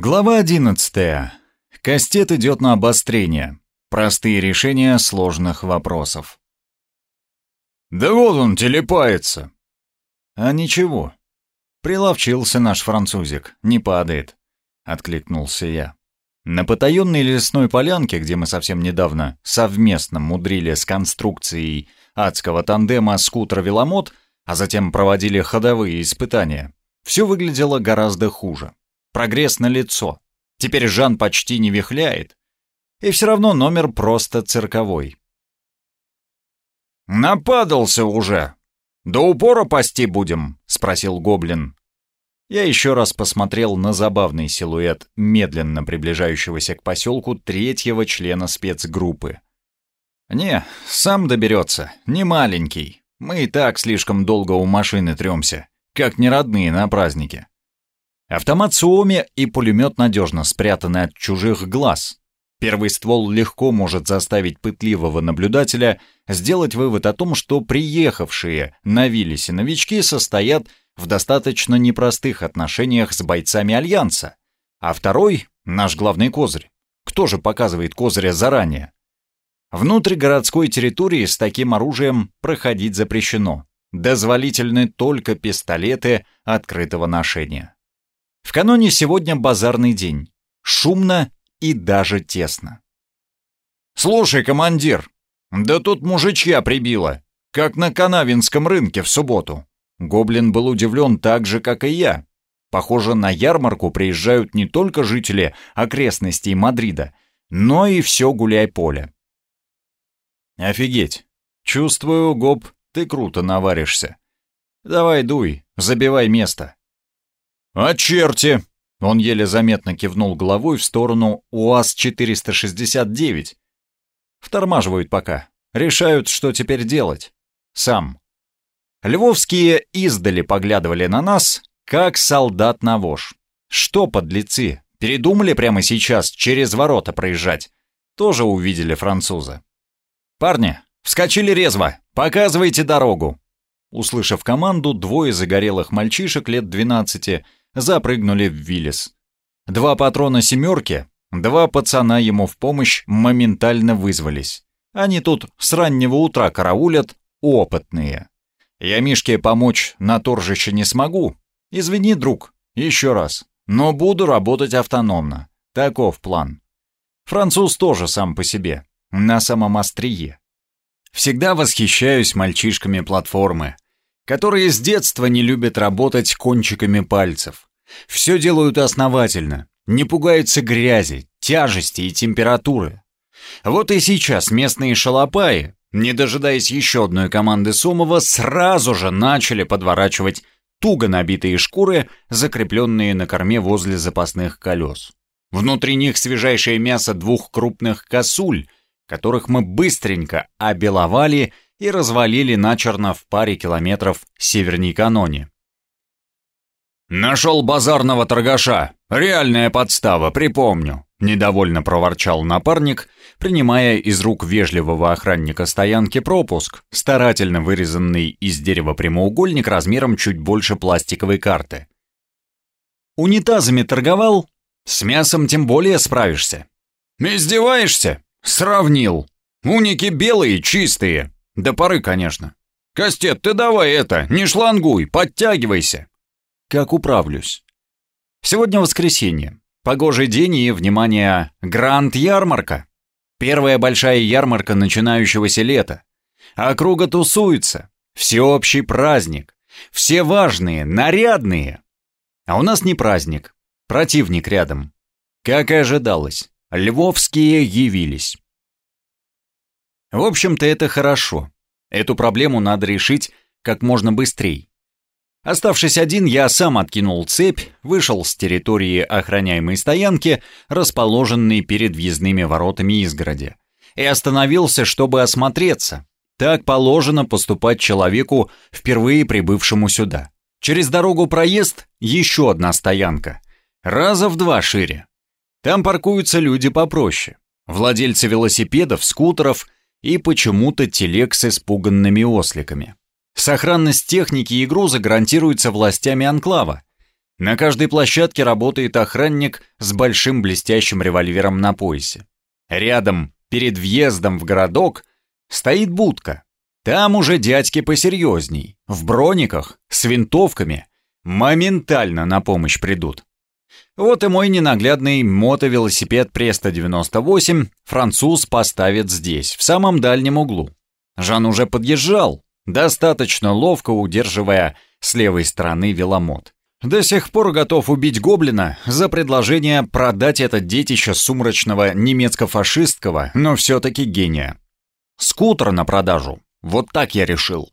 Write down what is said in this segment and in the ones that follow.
Глава 11. Кастет идет на обострение. Простые решения сложных вопросов. «Да вот он телепается!» «А ничего. Приловчился наш французик, не падает», — откликнулся я. На потаенной лесной полянке, где мы совсем недавно совместно мудрили с конструкцией адского тандема скутер-веломот, а затем проводили ходовые испытания, все выглядело гораздо хуже. Прогресс на лицо. Теперь Жан почти не вихляет. И все равно номер просто цирковой. «Нападался уже! До упора пасти будем?» — спросил Гоблин. Я еще раз посмотрел на забавный силуэт медленно приближающегося к поселку третьего члена спецгруппы. «Не, сам доберется, не маленький. Мы и так слишком долго у машины тремся, как неродные на празднике. Автомат Суоми и пулемет надежно спрятаны от чужих глаз. Первый ствол легко может заставить пытливого наблюдателя сделать вывод о том, что приехавшие на Виллисе новички состоят в достаточно непростых отношениях с бойцами Альянса. А второй — наш главный козырь. Кто же показывает козыря заранее? Внутрь городской территории с таким оружием проходить запрещено. Дозволительны только пистолеты открытого ношения. В каноне сегодня базарный день. Шумно и даже тесно. «Слушай, командир, да тут мужичья прибило, как на Канавинском рынке в субботу». Гоблин был удивлен так же, как и я. Похоже, на ярмарку приезжают не только жители окрестностей Мадрида, но и все гуляй-поле. «Офигеть! Чувствую, Гоб, ты круто наваришься. Давай дуй, забивай место. «А черти!» Он еле заметно кивнул головой в сторону УАЗ-469. Втормаживают пока. Решают, что теперь делать. Сам. Львовские издали поглядывали на нас, как солдат на вож. Что, подлецы, передумали прямо сейчас через ворота проезжать? Тоже увидели француза. «Парни, вскочили резво! Показывайте дорогу!» Услышав команду, двое загорелых мальчишек лет двенадцати запрыгнули в Виллис. Два патрона «семерки», два пацана ему в помощь моментально вызвались. Они тут с раннего утра караулят, опытные. Я Мишке помочь на торжище не смогу. Извини, друг, еще раз. Но буду работать автономно. Таков план. Француз тоже сам по себе, на самом острие. Всегда восхищаюсь мальчишками платформы, которые с детства не любят работать кончиками пальцев. Все делают основательно, не пугаются грязи, тяжести и температуры. Вот и сейчас местные шалопаи, не дожидаясь еще одной команды Сомова, сразу же начали подворачивать туго набитые шкуры, закрепленные на корме возле запасных колес. Внутри них свежайшее мясо двух крупных косуль, которых мы быстренько обеловали и развалили начерно в паре километров северней каноне. «Нашел базарного торгаша! Реальная подстава, припомню!» Недовольно проворчал напарник, принимая из рук вежливого охранника стоянки пропуск, старательно вырезанный из дерева прямоугольник размером чуть больше пластиковой карты. «Унитазами торговал? С мясом тем более справишься». «Издеваешься? Сравнил. Уники белые, чистые. До поры, конечно. Кастет, ты давай это, не шлангуй, подтягивайся как управлюсь. Сегодня воскресенье. Погожий день и, внимание, гранд-ярмарка. Первая большая ярмарка начинающегося лета. Округа тусуется. Всеобщий праздник. Все важные, нарядные. А у нас не праздник. Противник рядом. Как и ожидалось, львовские явились. В общем-то, это хорошо. Эту проблему надо решить как можно быстрее. Оставшись один, я сам откинул цепь, вышел с территории охраняемой стоянки, расположенной перед въездными воротами изгороди, и остановился, чтобы осмотреться. Так положено поступать человеку, впервые прибывшему сюда. Через дорогу проезд — еще одна стоянка. Раза в два шире. Там паркуются люди попроще. Владельцы велосипедов, скутеров и почему-то телег с испуганными осликами. Сохранность техники и груза гарантируется властями анклава. На каждой площадке работает охранник с большим блестящим револьвером на поясе. Рядом, перед въездом в городок, стоит будка. Там уже дядьки посерьезней, в брониках, с винтовками. Моментально на помощь придут. Вот и мой ненаглядный мотовелосипед Преста 98 француз поставит здесь, в самом дальнем углу. Жан уже подъезжал, достаточно ловко удерживая с левой стороны веломот. До сих пор готов убить гоблина за предложение продать это детище сумрачного немецко-фашистского, но все-таки гения. Скутер на продажу. Вот так я решил.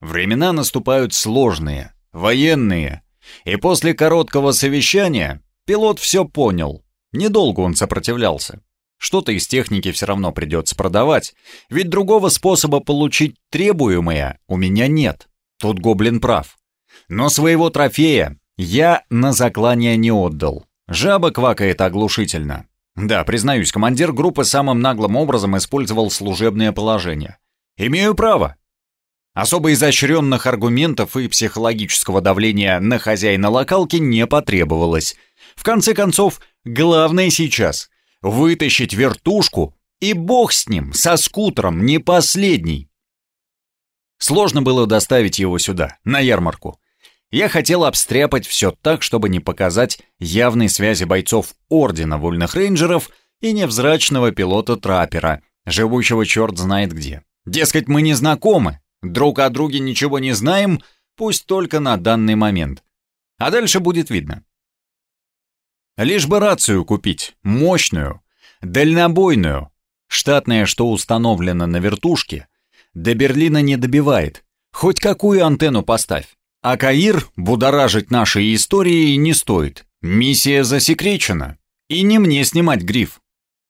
Времена наступают сложные, военные. И после короткого совещания пилот все понял. Недолго он сопротивлялся. Что-то из техники все равно придется продавать, ведь другого способа получить требуемое у меня нет. Тут гоблин прав. Но своего трофея я на заклание не отдал. Жаба квакает оглушительно. Да, признаюсь, командир группы самым наглым образом использовал служебное положение. Имею право. Особо изощренных аргументов и психологического давления на хозяина локалки не потребовалось. В конце концов, главное сейчас — вытащить вертушку, и бог с ним, со скутером, не последний. Сложно было доставить его сюда, на ярмарку. Я хотел обстряпать все так, чтобы не показать явной связи бойцов Ордена Вольных Рейнджеров и невзрачного пилота-траппера, живущего черт знает где. Дескать, мы не знакомы, друг о друге ничего не знаем, пусть только на данный момент. А дальше будет видно. Лишь бы рацию купить, мощную, дальнобойную. Штатная, что установлена на вертушке, до Берлина не добивает. Хоть какую антенну поставь. А Каир будоражить нашей историей не стоит. Миссия засекречена. И не мне снимать гриф.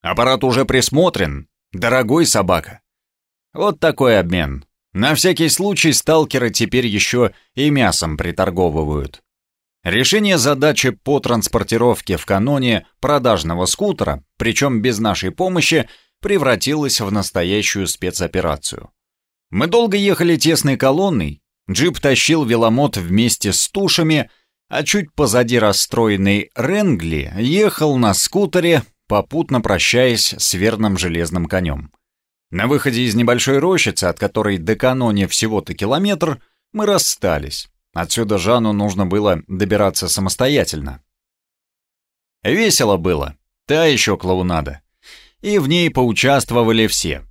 Аппарат уже присмотрен. Дорогой собака. Вот такой обмен. На всякий случай сталкеры теперь еще и мясом приторговывают. Решение задачи по транспортировке в каноне продажного скутера, причем без нашей помощи, превратилось в настоящую спецоперацию. Мы долго ехали тесной колонной, Джип тащил веломот вместе с тушами, а чуть позади расстроенный Ренгли ехал на скутере, попутно прощаясь с верным железным конем. На выходе из небольшой рощицы, от которой до каноне всего-то километр, мы расстались. Отсюда Жану нужно было добираться самостоятельно. Весело было, та еще клоунада. И в ней поучаствовали все.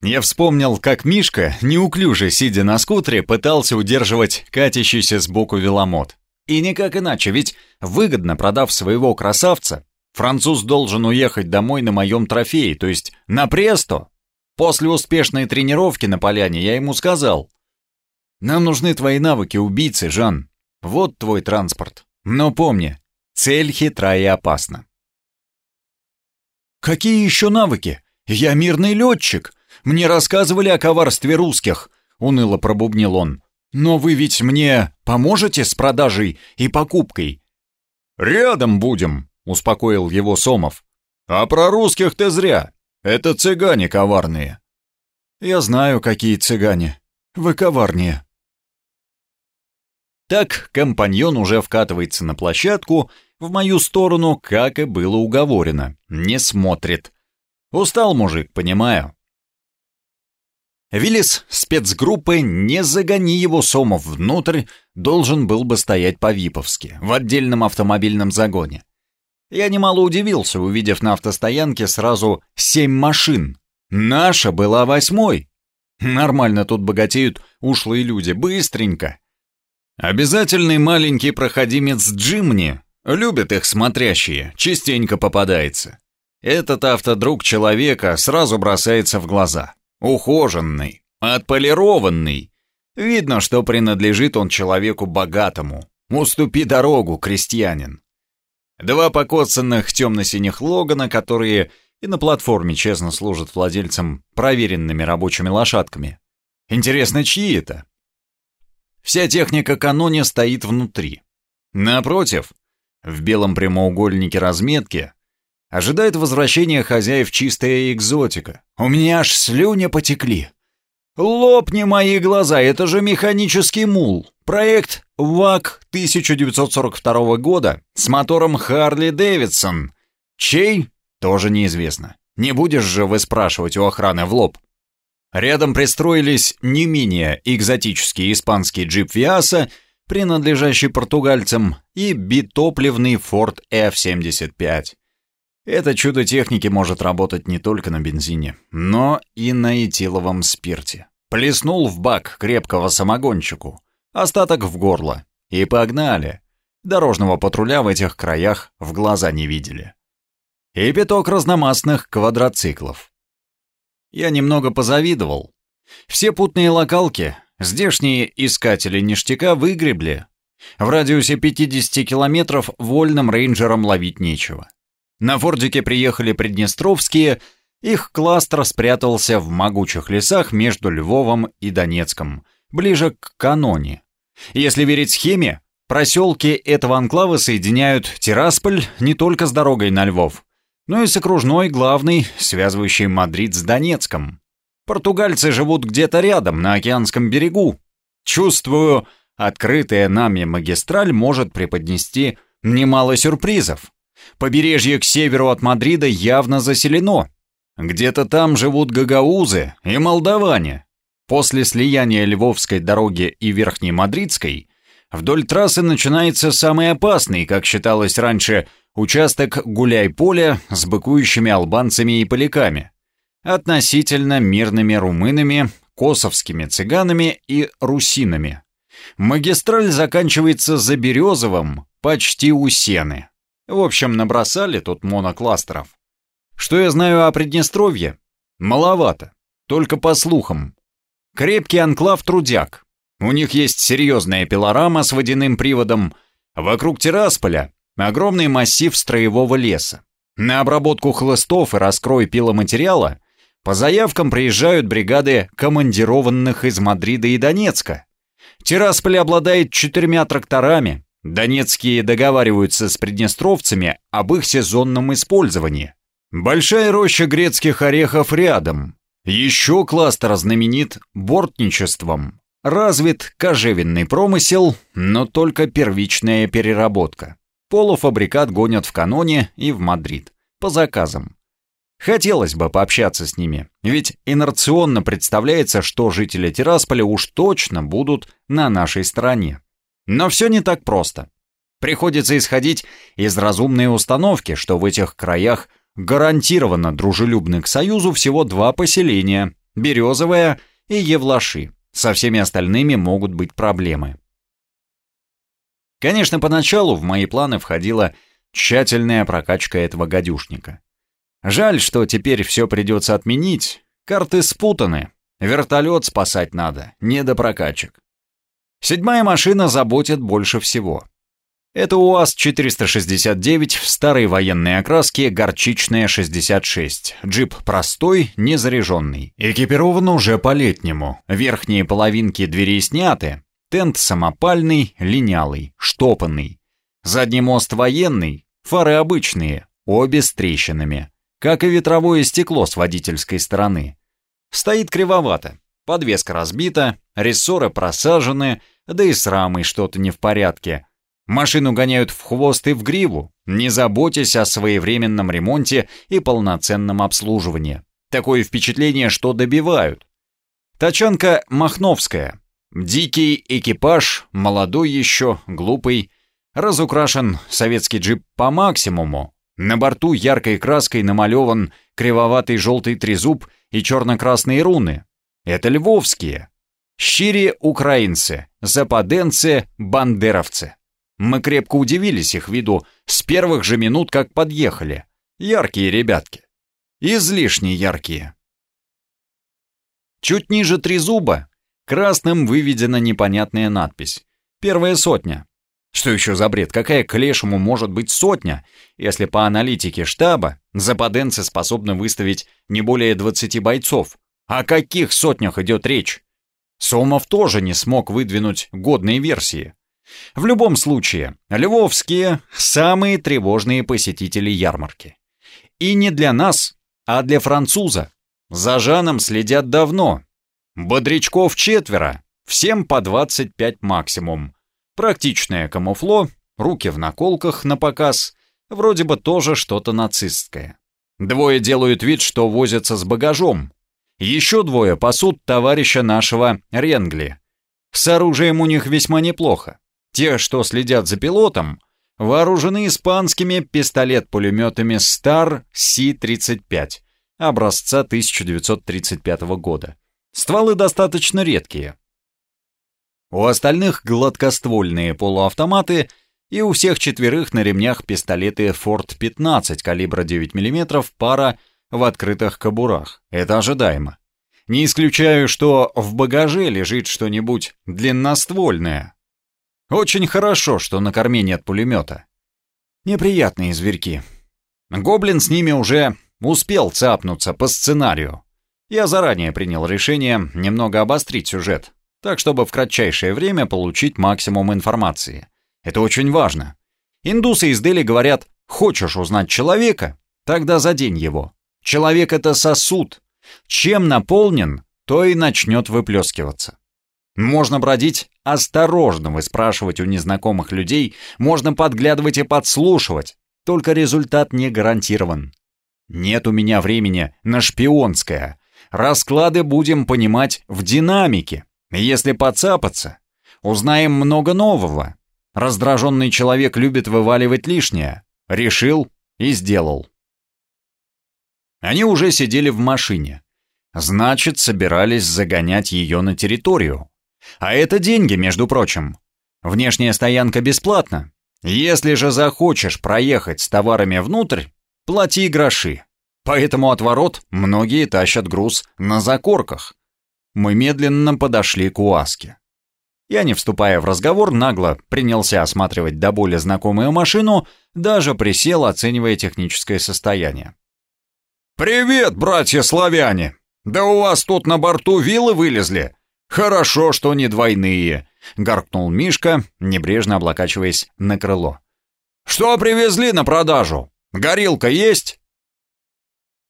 Я вспомнил, как Мишка, неуклюже сидя на скутере, пытался удерживать катящийся сбоку веломот. И никак иначе, ведь выгодно продав своего красавца, француз должен уехать домой на моем трофее, то есть на Престо. После успешной тренировки на поляне я ему сказал, «Нам нужны твои навыки убийцы, Жан. Вот твой транспорт. Но помни, цель хитра и опасна». «Какие еще навыки? Я мирный летчик!» Мне рассказывали о коварстве русских», — уныло пробубнил он. «Но вы ведь мне поможете с продажей и покупкой?» «Рядом будем», — успокоил его Сомов. «А про русских ты зря. Это цыгане коварные». «Я знаю, какие цыгане. Вы коварнее». Так компаньон уже вкатывается на площадку, в мою сторону, как и было уговорено, не смотрит. Устал мужик, понимаю. Виллис спецгруппы «Не загони его, Сомов, внутрь» должен был бы стоять по-виповски, в отдельном автомобильном загоне. Я немало удивился, увидев на автостоянке сразу семь машин. Наша была восьмой. Нормально тут богатеют ушлые люди, быстренько. Обязательный маленький проходимец Джимни, любят их смотрящие, частенько попадается. Этот автодруг человека сразу бросается в глаза. Ухоженный, отполированный. Видно, что принадлежит он человеку богатому. Уступи дорогу, крестьянин. Два покоцанных темно-синих Логана, которые и на платформе честно служат владельцам проверенными рабочими лошадками. Интересно, чьи это? Вся техника каноне стоит внутри. Напротив, в белом прямоугольнике разметки Ожидает возвращения хозяев чистая экзотика. У меня аж слюни потекли. Лопни мои глаза, это же механический мул. Проект ВАК 1942 года с мотором Харли Дэвидсон. Чей? Тоже неизвестно. Не будешь же вы спрашивать у охраны в лоб. Рядом пристроились не менее экзотический испанский джип Виаса, принадлежащий португальцам, и битопливный Ford F-75. Это чудо техники может работать не только на бензине, но и на этиловом спирте. Плеснул в бак крепкого самогончику, остаток в горло, и погнали. Дорожного патруля в этих краях в глаза не видели. И пяток разномастных квадроциклов. Я немного позавидовал. Все путные локалки, здешние искатели ништяка выгребли. В радиусе 50 километров вольным рейнджерам ловить нечего. На Фордике приехали приднестровские, их кластер спрятался в могучих лесах между Львовом и Донецком, ближе к Каноне. Если верить схеме, проселки этого анклава соединяют Тирасполь не только с дорогой на Львов, но и с окружной главной, связывающей Мадрид с Донецком. Португальцы живут где-то рядом, на океанском берегу. Чувствую, открытая нами магистраль может преподнести немало сюрпризов. Побережье к северу от Мадрида явно заселено. Где-то там живут гагаузы и молдаване. После слияния Львовской дороги и Верхней Мадридской вдоль трассы начинается самый опасный, как считалось раньше, участок гуляй-поля с быкующими албанцами и поляками, относительно мирными румынами, косовскими цыганами и русинами. Магистраль заканчивается за Березовым, почти у Сены. В общем, набросали тут монокластеров. Что я знаю о Приднестровье? Маловато. Только по слухам. Крепкий анклав трудяк. У них есть серьезная пилорама с водяным приводом. Вокруг Тирасполя огромный массив строевого леса. На обработку хлыстов и раскрой пиломатериала по заявкам приезжают бригады командированных из Мадрида и Донецка. Тирасполь обладает четырьмя тракторами, Донецкие договариваются с приднестровцами об их сезонном использовании. Большая роща грецких орехов рядом. Еще кластер знаменит бортничеством. Развит кожевенный промысел, но только первичная переработка. Полуфабрикат гонят в Каноне и в Мадрид. По заказам. Хотелось бы пообщаться с ними, ведь инерционно представляется, что жители Тирасполя уж точно будут на нашей стороне. Но все не так просто. Приходится исходить из разумной установки, что в этих краях гарантированно дружелюбны к Союзу всего два поселения – Березовое и Евлаши. Со всеми остальными могут быть проблемы. Конечно, поначалу в мои планы входила тщательная прокачка этого гадюшника. Жаль, что теперь все придется отменить. Карты спутаны. Вертолет спасать надо, не до прокачек. Седьмая машина заботит больше всего. Это УАЗ-469 в старой военной окраске горчичная 66. Джип простой, незаряженный. Экипирован уже по-летнему. Верхние половинки дверей сняты. Тент самопальный, линялый, штопанный. Задний мост военный, фары обычные, обе с трещинами. Как и ветровое стекло с водительской стороны. Стоит кривовато. Подвеска разбита, рессоры просажены, да и с рамой что-то не в порядке. Машину гоняют в хвост и в гриву, не заботясь о своевременном ремонте и полноценном обслуживании. Такое впечатление, что добивают. Тачанка Махновская. Дикий экипаж, молодой еще, глупый. Разукрашен советский джип по максимуму. На борту яркой краской намалеван кривоватый желтый трезуб и черно-красные руны. Это львовские. Щири украинцы, западенцы, бандеровцы. Мы крепко удивились их виду с первых же минут, как подъехали. Яркие ребятки. Излишне яркие. Чуть ниже трезуба красным выведена непонятная надпись. Первая сотня. Что еще за бред? Какая к лешему может быть сотня, если по аналитике штаба западенцы способны выставить не более 20 бойцов, о каких сотнях идет речь? Сомов тоже не смог выдвинуть годные версии. В любом случае, львовские – самые тревожные посетители ярмарки. И не для нас, а для француза. За Жаном следят давно. Бодрячков четверо, всем по 25 максимум. Практичное камуфло, руки в наколках на показ, вроде бы тоже что-то нацистское. Двое делают вид, что возятся с багажом. Еще двое пасут товарища нашего Ренгли. С оружием у них весьма неплохо. Те, что следят за пилотом, вооружены испанскими пистолет-пулеметами Star C-35 образца 1935 года. Стволы достаточно редкие. У остальных гладкоствольные полуавтоматы и у всех четверых на ремнях пистолеты Ford 15 калибра 9 мм пара в открытых кобурах. Это ожидаемо. Не исключаю, что в багаже лежит что-нибудь длинноствольное. Очень хорошо, что на корме нет пулемета. Неприятные зверьки. Гоблин с ними уже успел цапнуться по сценарию. Я заранее принял решение немного обострить сюжет, так чтобы в кратчайшее время получить максимум информации. Это очень важно. Индусы из Дели говорят, хочешь узнать человека, тогда задень его. Человек — это сосуд. Чем наполнен, то и начнет выплескиваться. Можно бродить осторожно, выспрашивать у незнакомых людей, можно подглядывать и подслушивать, только результат не гарантирован. Нет у меня времени на шпионское. Расклады будем понимать в динамике. Если подцапаться, узнаем много нового. Раздраженный человек любит вываливать лишнее. Решил и сделал. Они уже сидели в машине. Значит, собирались загонять ее на территорию. А это деньги, между прочим. Внешняя стоянка бесплатна. Если же захочешь проехать с товарами внутрь, плати гроши. Поэтому от ворот многие тащат груз на закорках. Мы медленно подошли к УАЗке. Я, не вступая в разговор, нагло принялся осматривать до боли знакомую машину, даже присел, оценивая техническое состояние. «Привет, братья-славяне! Да у вас тут на борту вилы вылезли? Хорошо, что не двойные!» — гаркнул Мишка, небрежно облокачиваясь на крыло. «Что привезли на продажу? Горилка есть?»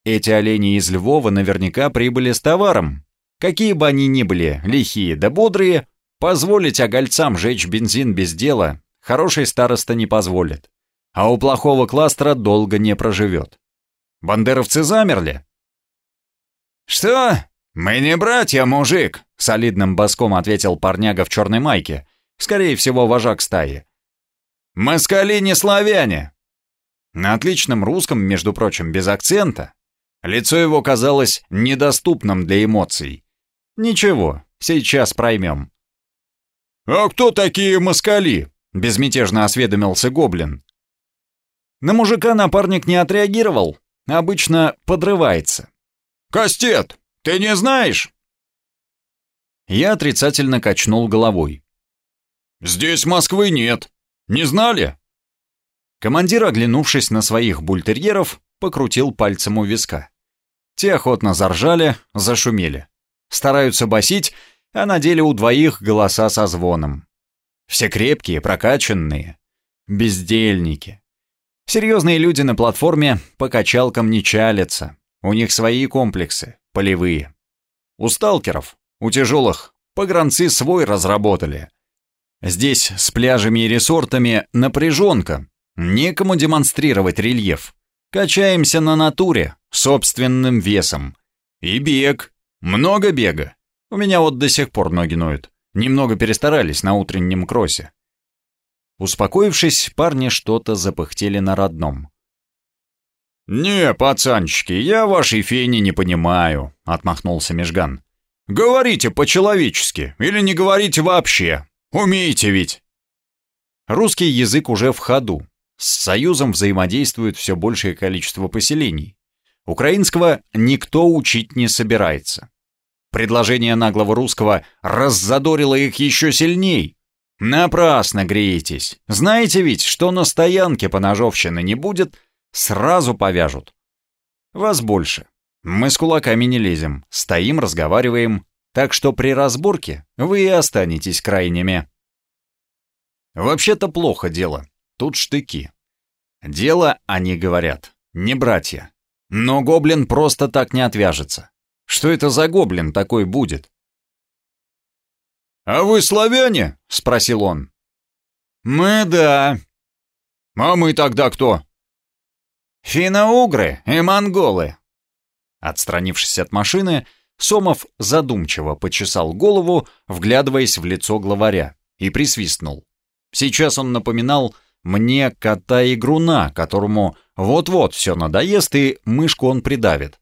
Эти олени из Львова наверняка прибыли с товаром. Какие бы они ни были, лихие да бодрые, позволить огольцам жечь бензин без дела хороший староста не позволит. А у плохого кластера долго не проживет. Бандеровцы замерли. «Что? Мы не братья, мужик!» — солидным боском ответил парняга в черной майке, скорее всего, вожак стаи. «Москали не славяне!» На отличном русском, между прочим, без акцента, лицо его казалось недоступным для эмоций. «Ничего, сейчас проймем». «А кто такие москали?» — безмятежно осведомился гоблин. На мужика напарник не отреагировал, обычно подрывается. «Кастет, ты не знаешь?» Я отрицательно качнул головой. «Здесь Москвы нет. Не знали?» Командир, оглянувшись на своих бультерьеров, покрутил пальцем у виска. Те охотно заржали, зашумели. Стараются басить, а на деле у двоих голоса со звоном. Все крепкие, прокачанные. Бездельники. Серьезные люди на платформе по качалкам не чалятся. У них свои комплексы, полевые. У сталкеров, у тяжелых, погранцы свой разработали. Здесь с пляжами и ресортами напряженка. Некому демонстрировать рельеф. Качаемся на натуре, собственным весом. И бег. Много бега. У меня вот до сих пор ноги ноют. Немного перестарались на утреннем кроссе. Успокоившись, парни что-то запыхтели на родном. «Не, пацанчики, я вашей фени не понимаю», — отмахнулся Межган. «Говорите по-человечески или не говорите вообще. Умеете ведь». Русский язык уже в ходу. С Союзом взаимодействует все большее количество поселений. Украинского никто учить не собирается. Предложение наглого русского раззадорило их еще сильней. Напрасно греетесь. Знаете ведь, что на стоянке поножовщины не будет, сразу повяжут. Вас больше. Мы с кулаками не лезем, стоим, разговариваем, так что при разборке вы и останетесь крайними. Вообще-то плохо дело. Тут штыки. Дело, они говорят, не братья. Но гоблин просто так не отвяжется. Что это за гоблин такой будет? «А вы славяне?» — спросил он. «Мы да». «А мы тогда кто?» «Финно-угры и монголы». Отстранившись от машины, Сомов задумчиво почесал голову, вглядываясь в лицо главаря, и присвистнул. Сейчас он напоминал мне кота-игруна, которому вот-вот все надоест, и мышку он придавит.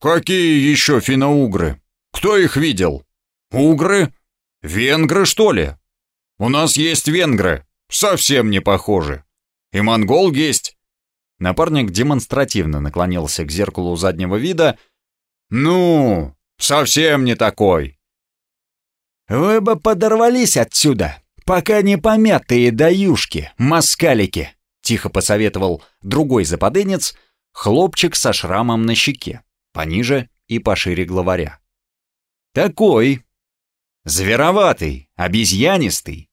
«Какие еще финно-угры? Кто их видел? Угры? Венгры, что ли? У нас есть венгры, совсем не похожи. И монгол есть». Напарник демонстративно наклонился к зеркалу заднего вида. «Ну, совсем не такой». «Вы бы подорвались отсюда, пока не помятые даюшки, москалики», тихо посоветовал другой западенец, хлопчик со шрамом на щеке, пониже и пошире главаря. «Такой. Звероватый, обезьянистый.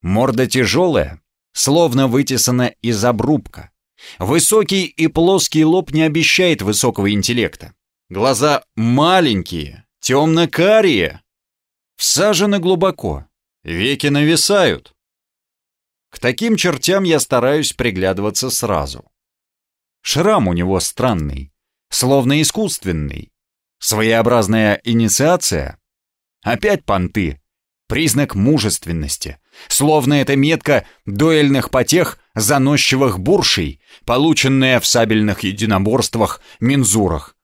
Морда тяжелая, словно вытесана из обрубка. Высокий и плоский лоб не обещает высокого интеллекта. Глаза маленькие, темно-карие. Всажены глубоко, веки нависают. К таким чертям я стараюсь приглядываться сразу. Шрам у него странный, словно искусственный. Своеобразная инициация. Опять понты. Признак мужественности. Словно это метка дуэльных потех заносчивых буршей, полученная в сабельных единоборствах мензурах.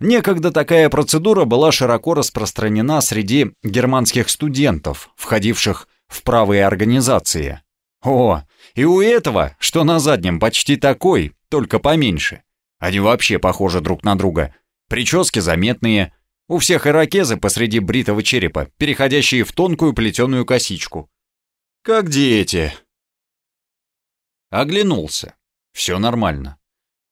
Некогда такая процедура была широко распространена среди германских студентов, входивших в правые организации. О, и у этого, что на заднем почти такой, только поменьше. Они вообще похожи друг на друга. Прически заметные. У всех ирокезы посреди бритого черепа, переходящие в тонкую плетеную косичку. Как дети. Оглянулся. Все нормально.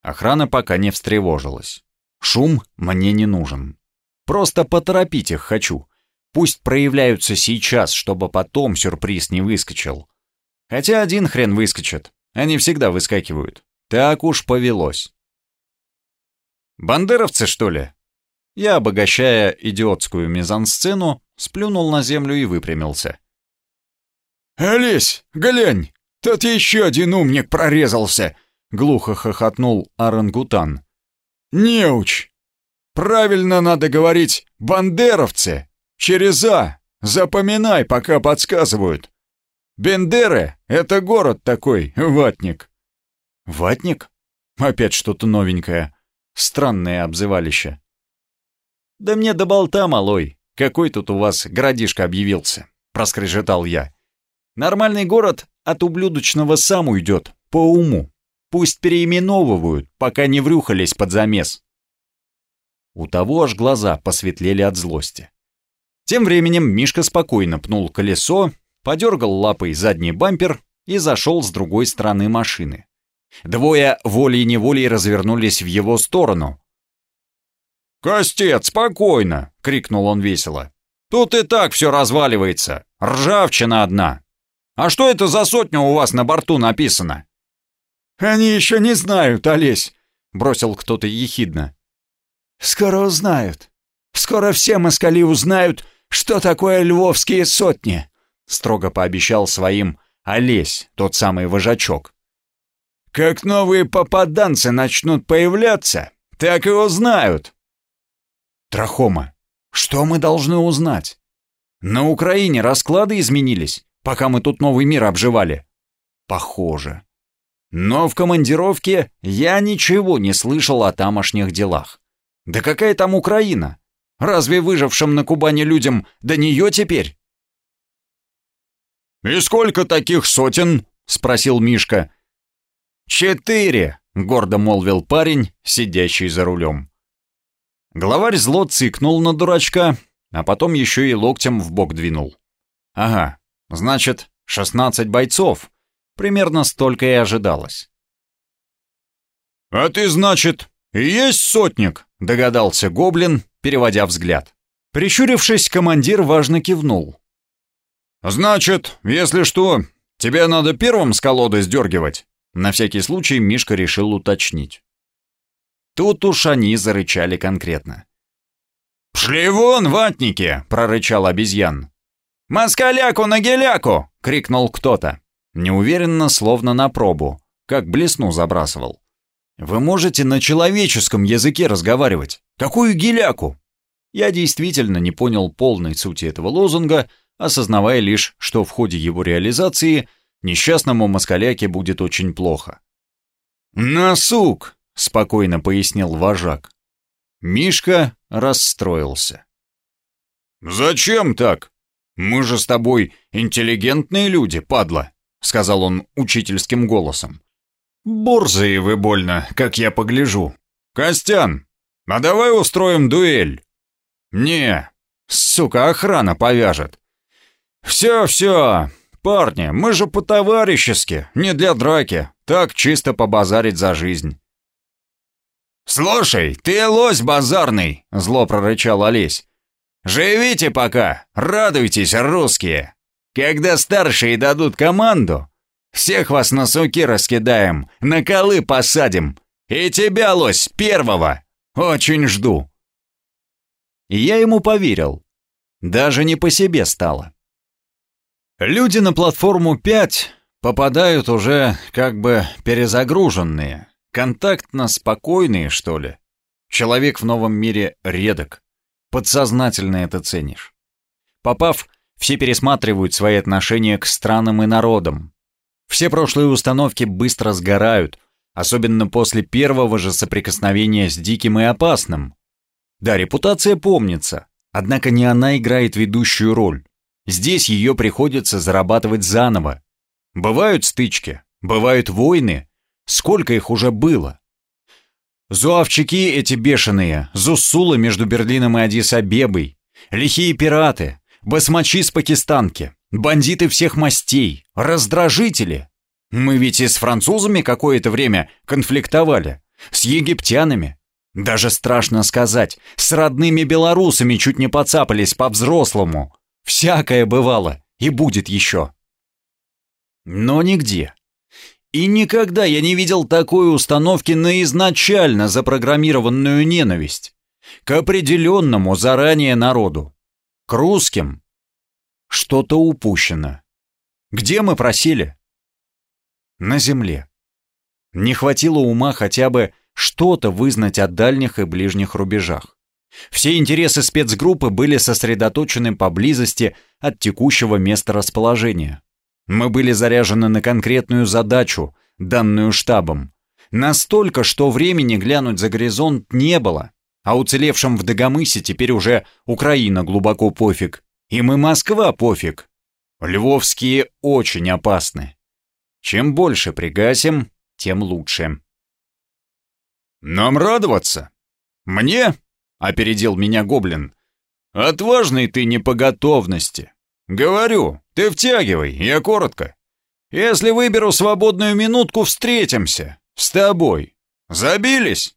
Охрана пока не встревожилась. Шум мне не нужен. Просто поторопить их хочу. Пусть проявляются сейчас, чтобы потом сюрприз не выскочил. Хотя один хрен выскочит. Они всегда выскакивают. Так уж повелось. «Бандеровцы, что ли?» Я, обогащая идиотскую мизансцену, сплюнул на землю и выпрямился. «Олесь, глянь, тут еще один умник прорезался!» — глухо хохотнул орангутан. «Неуч! Правильно надо говорить «бандеровцы». Через «а». Запоминай, пока подсказывают. Бендеры — это город такой, ватник». «Ватник? Опять что-то новенькое. Странное обзывалище». «Да мне до болта, малой. Какой тут у вас городишко объявился?» — проскрежетал я. «Нормальный город от ублюдочного сам уйдет, по уму. Пусть переименовывают, пока не врюхались под замес». У того аж глаза посветлели от злости. Тем временем Мишка спокойно пнул колесо, подергал лапой задний бампер и зашел с другой стороны машины. Двое волей-неволей развернулись в его сторону. «Костец, спокойно!» — крикнул он весело. «Тут и так все разваливается. Ржавчина одна. А что это за сотня у вас на борту написано?» «Они еще не знают, Олесь», — бросил кто-то ехидно. «Скоро узнают. Скоро все москали узнают, что такое львовские сотни», — строго пообещал своим Олесь, тот самый вожачок. «Как новые попаданцы начнут появляться, так и узнают». «Трахома, что мы должны узнать? На Украине расклады изменились, пока мы тут новый мир обживали?» «Похоже». Но в командировке я ничего не слышал о тамошних делах. Да какая там Украина? Разве выжившим на Кубани людям до нее теперь? «И сколько таких сотен?» — спросил Мишка. «Четыре», — гордо молвил парень, сидящий за рулем. Главарь зло цикнул на дурачка, а потом еще и локтем в бок двинул. «Ага, значит, шестнадцать бойцов. Примерно столько и ожидалось». «А ты, значит, и есть сотник?» — догадался гоблин, переводя взгляд. Прищурившись, командир важно кивнул. «Значит, если что, тебе надо первым с колоды сдергивать?» На всякий случай Мишка решил уточнить. Тут уж они зарычали конкретно. «Пшли вон, ватники!» — прорычал обезьян. «Москаляку на геляку!» — крикнул кто-то. Неуверенно, словно на пробу, как блесну забрасывал. «Вы можете на человеческом языке разговаривать? Какую геляку?» Я действительно не понял полной сути этого лозунга, осознавая лишь, что в ходе его реализации несчастному москаляке будет очень плохо. «Насук!» — спокойно пояснил вожак. Мишка расстроился. «Зачем так? Мы же с тобой интеллигентные люди, падла», — сказал он учительским голосом. «Борзые вы больно, как я погляжу. Костян, а давай устроим дуэль». «Не, сука, охрана повяжет». «Все, все, парни, мы же по-товарищески, не для драки, так чисто побазарить за жизнь». «Слушай, ты лось базарный!» — зло прорычал Олесь. «Живите пока, радуйтесь, русские! Когда старшие дадут команду, всех вас на суки раскидаем, на колы посадим, и тебя, лось, первого! Очень жду!» Я ему поверил. Даже не по себе стало. Люди на платформу 5 попадают уже как бы перезагруженные, Контактно спокойные, что ли? Человек в новом мире редок. Подсознательно это ценишь. Попав, все пересматривают свои отношения к странам и народам. Все прошлые установки быстро сгорают, особенно после первого же соприкосновения с диким и опасным. Да, репутация помнится, однако не она играет ведущую роль. Здесь ее приходится зарабатывать заново. Бывают стычки, бывают войны, Сколько их уже было? Зуавчики эти бешеные, зусулы между Берлином и Адис-Абебой, лихие пираты, басмачи с пакистанки, бандиты всех мастей, раздражители. Мы ведь и с французами какое-то время конфликтовали, с египтянами. Даже страшно сказать, с родными белорусами чуть не поцапались по-взрослому. Всякое бывало и будет еще. Но нигде, и никогда я не видел такой установки на изначально запрограммированную ненависть. К определенному заранее народу. К русским. Что-то упущено. Где мы просили? На земле. Не хватило ума хотя бы что-то вызнать о дальних и ближних рубежах. Все интересы спецгруппы были сосредоточены поблизости от текущего места расположения. Мы были заряжены на конкретную задачу, данную штабом. Настолько, что времени глянуть за горизонт не было. А уцелевшим в Дагомысе теперь уже Украина глубоко пофиг. И Москва пофиг. Львовские очень опасны. Чем больше пригасим, тем лучше. «Нам радоваться? Мне?» — опередил меня гоблин. «Отважный ты не по готовности. Говорю, ты втягивай, я коротко. Если выберу свободную минутку, встретимся. С тобой. Забились?»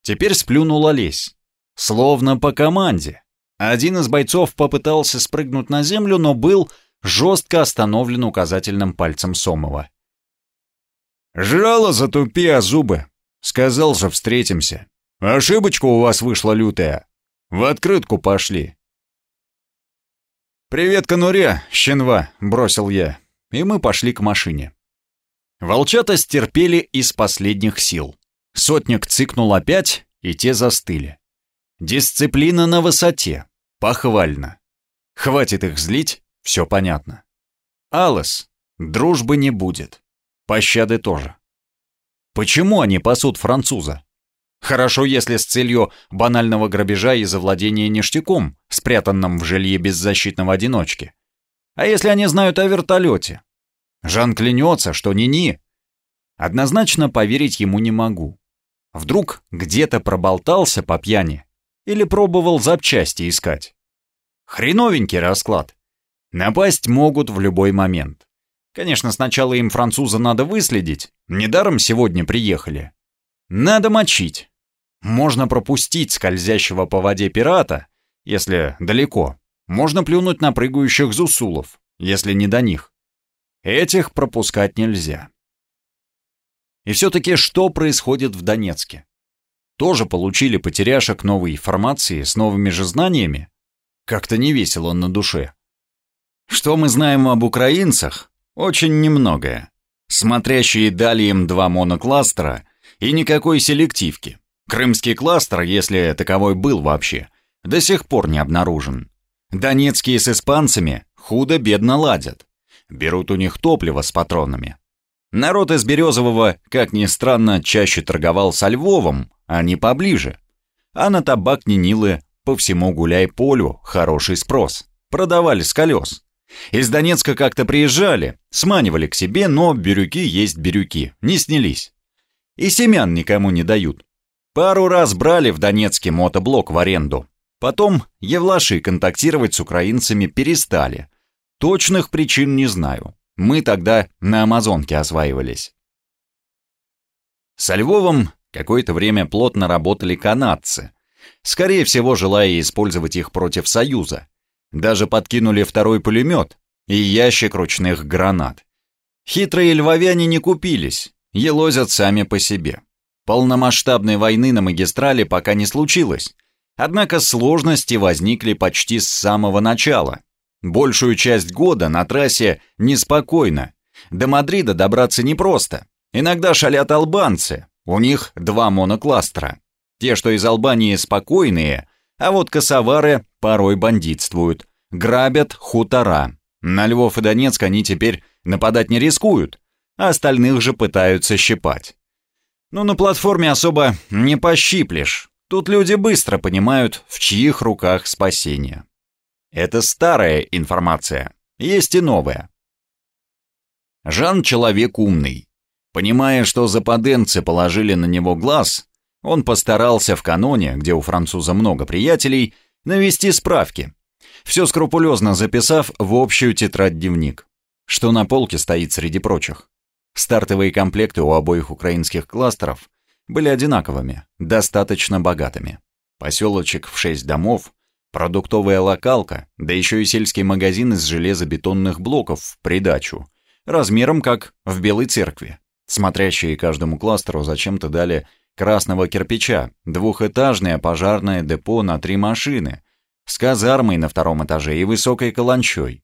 Теперь сплюнул Олесь. Словно по команде. Один из бойцов попытался спрыгнуть на землю, но был жестко остановлен указательным пальцем Сомова. «Жало затупи, а зубы!» Сказал же, встретимся. Ошибочка у вас вышла лютая. В открытку пошли. «Привет, конуре, щенва!» — бросил я, и мы пошли к машине. Волчата стерпели из последних сил. Сотник цыкнул опять, и те застыли. Дисциплина на высоте. Похвально. Хватит их злить, все понятно. Алос, дружбы не будет. Пощады тоже. Почему они пасут француза? Хорошо, если с целью банального грабежа и завладения ништяком, спрятанным в жилье беззащитного одиночки. А если они знают о вертолете? Жан клянется, что ни-ни. Однозначно поверить ему не могу. Вдруг где-то проболтался по пьяни или пробовал запчасти искать. Хреновенький расклад. Напасть могут в любой момент. Конечно, сначала им француза надо выследить, недаром сегодня приехали. Надо мочить. Можно пропустить скользящего по воде пирата, если далеко. Можно плюнуть на прыгающих зусулов, если не до них. Этих пропускать нельзя. И все-таки что происходит в Донецке? Тоже получили потеряшек новой информации с новыми же знаниями? Как-то не весело на душе. Что мы знаем об украинцах? Очень немногое. Смотрящие дали им два монокластера и никакой селективки. Крымский кластер, если таковой был вообще, до сих пор не обнаружен. Донецкие с испанцами худо-бедно ладят. Берут у них топливо с патронами. Народ из Березового, как ни странно, чаще торговал со Львовом, а не поближе. А на табак Нинилы по всему гуляй-полю хороший спрос. Продавали с колес. Из Донецка как-то приезжали, сманивали к себе, но бирюки есть бирюки, не снялись. И семян никому не дают. Пару раз брали в Донецке мотоблок в аренду. Потом евлаши контактировать с украинцами перестали. Точных причин не знаю. Мы тогда на Амазонке осваивались. Со Львовом какое-то время плотно работали канадцы, скорее всего, желая использовать их против Союза. Даже подкинули второй пулемет и ящик ручных гранат. Хитрые львовяне не купились, елозят сами по себе. Полномасштабной войны на магистрали пока не случилось. Однако сложности возникли почти с самого начала. Большую часть года на трассе неспокойно. До Мадрида добраться непросто. Иногда шалят албанцы, у них два монокластера. Те, что из Албании, спокойные, а вот косовары порой бандитствуют, грабят хутора. На Львов и Донецк они теперь нападать не рискуют, а остальных же пытаются щипать. Но на платформе особо не пощиплешь. Тут люди быстро понимают, в чьих руках спасение. Это старая информация, есть и новая. Жан человек умный. Понимая, что западенцы положили на него глаз, он постарался в каноне, где у француза много приятелей, навести справки. Все скрупулезно записав в общую тетрадь-дневник, что на полке стоит среди прочих. Стартовые комплекты у обоих украинских кластеров были одинаковыми, достаточно богатыми. Поселочек в шесть домов, продуктовая локалка, да еще и сельский магазин из железобетонных блоков в придачу, размером как в Белой церкви. Смотрящие каждому кластеру зачем-то дали красного кирпича, двухэтажное пожарное депо на три машины, с казармой на втором этаже и высокой каланчой.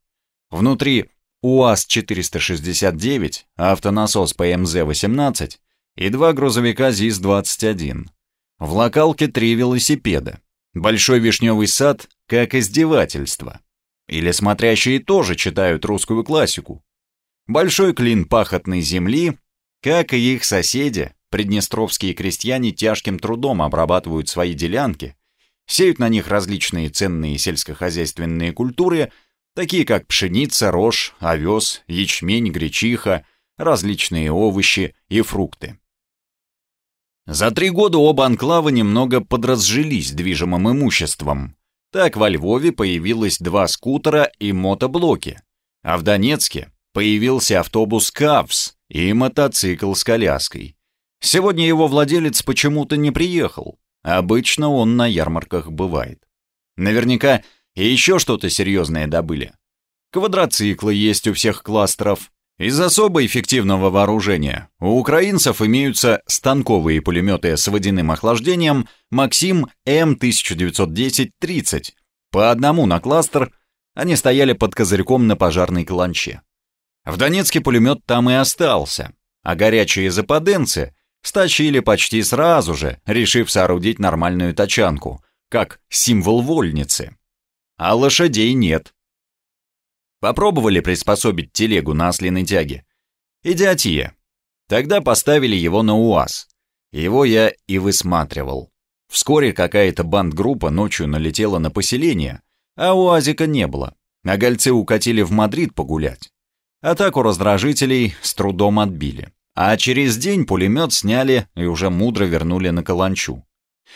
Внутри УАЗ-469, автонасос ПМЗ-18 и два грузовика ЗИС-21. В локалке три велосипеда. Большой вишневый сад как издевательство. Или смотрящие тоже читают русскую классику. Большой клин пахотной земли, как и их соседи, приднестровские крестьяне тяжким трудом обрабатывают свои делянки, сеют на них различные ценные сельскохозяйственные культуры, такие как пшеница, рожь, овес, ячмень, гречиха, различные овощи и фрукты. За три года оба анклава немного подразжились движимым имуществом. Так во Львове появилось два скутера и мотоблоки, а в Донецке появился автобус «Кавс» и мотоцикл с коляской. Сегодня его владелец почему-то не приехал. Обычно он на ярмарках бывает. Наверняка и еще что-то серьезное добыли. Квадроциклы есть у всех кластеров. Из особо эффективного вооружения у украинцев имеются станковые пулеметы с водяным охлаждением «Максим М1910-30». По одному на кластер они стояли под козырьком на пожарной каланче. В Донецке пулемет там и остался, а горячие западенцы стащили почти сразу же, решив соорудить нормальную тачанку, как символ вольницы. А лошадей нет. Попробовали приспособить телегу на ослиной тяге. Идиотия. Тогда поставили его на УАЗ. Его я и высматривал. Вскоре какая-то бандгруппа ночью налетела на поселение, а УАЗика не было. А гольцы укатили в Мадрид погулять. Атаку раздражителей с трудом отбили. А через день пулемет сняли и уже мудро вернули на Каланчу.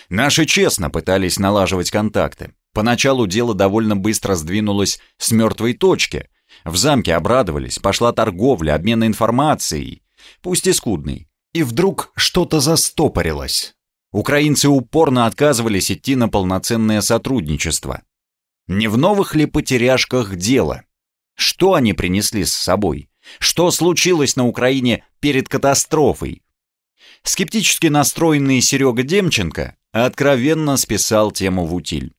Наши честно пытались налаживать контакты. Поначалу дело довольно быстро сдвинулось с мертвой точки. В замке обрадовались, пошла торговля, обмен информацией, пусть и скудный. И вдруг что-то застопорилось. Украинцы упорно отказывались идти на полноценное сотрудничество. Не в новых ли потеряшках дело? Что они принесли с собой? Что случилось на Украине перед катастрофой? Скептически настроенный Серега Демченко откровенно списал тему в утиль.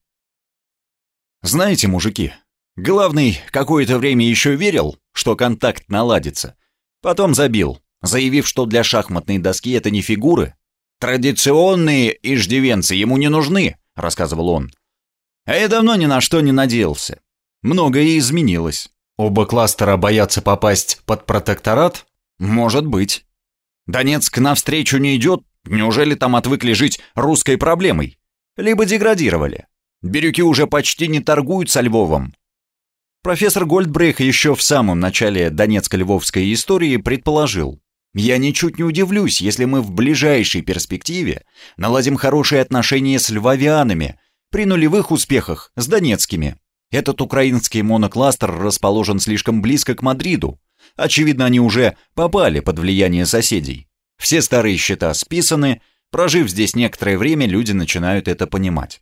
«Знаете, мужики, Главный какое-то время еще верил, что контакт наладится. Потом забил, заявив, что для шахматной доски это не фигуры. Традиционные иждивенцы ему не нужны, рассказывал он. А я давно ни на что не надеялся. Многое изменилось. Оба кластера боятся попасть под протекторат? Может быть. Донецк навстречу не идет? Неужели там отвыкли жить русской проблемой? Либо деградировали. Бирюки уже почти не торгуют со Львовом. Профессор Гольдбрейх еще в самом начале Донецко-Львовской истории предположил, «Я ничуть не удивлюсь, если мы в ближайшей перспективе наладим хорошие отношения с львовианами, при нулевых успехах с донецкими. Этот украинский монокластер расположен слишком близко к Мадриду. Очевидно, они уже попали под влияние соседей. Все старые счета списаны, прожив здесь некоторое время, люди начинают это понимать.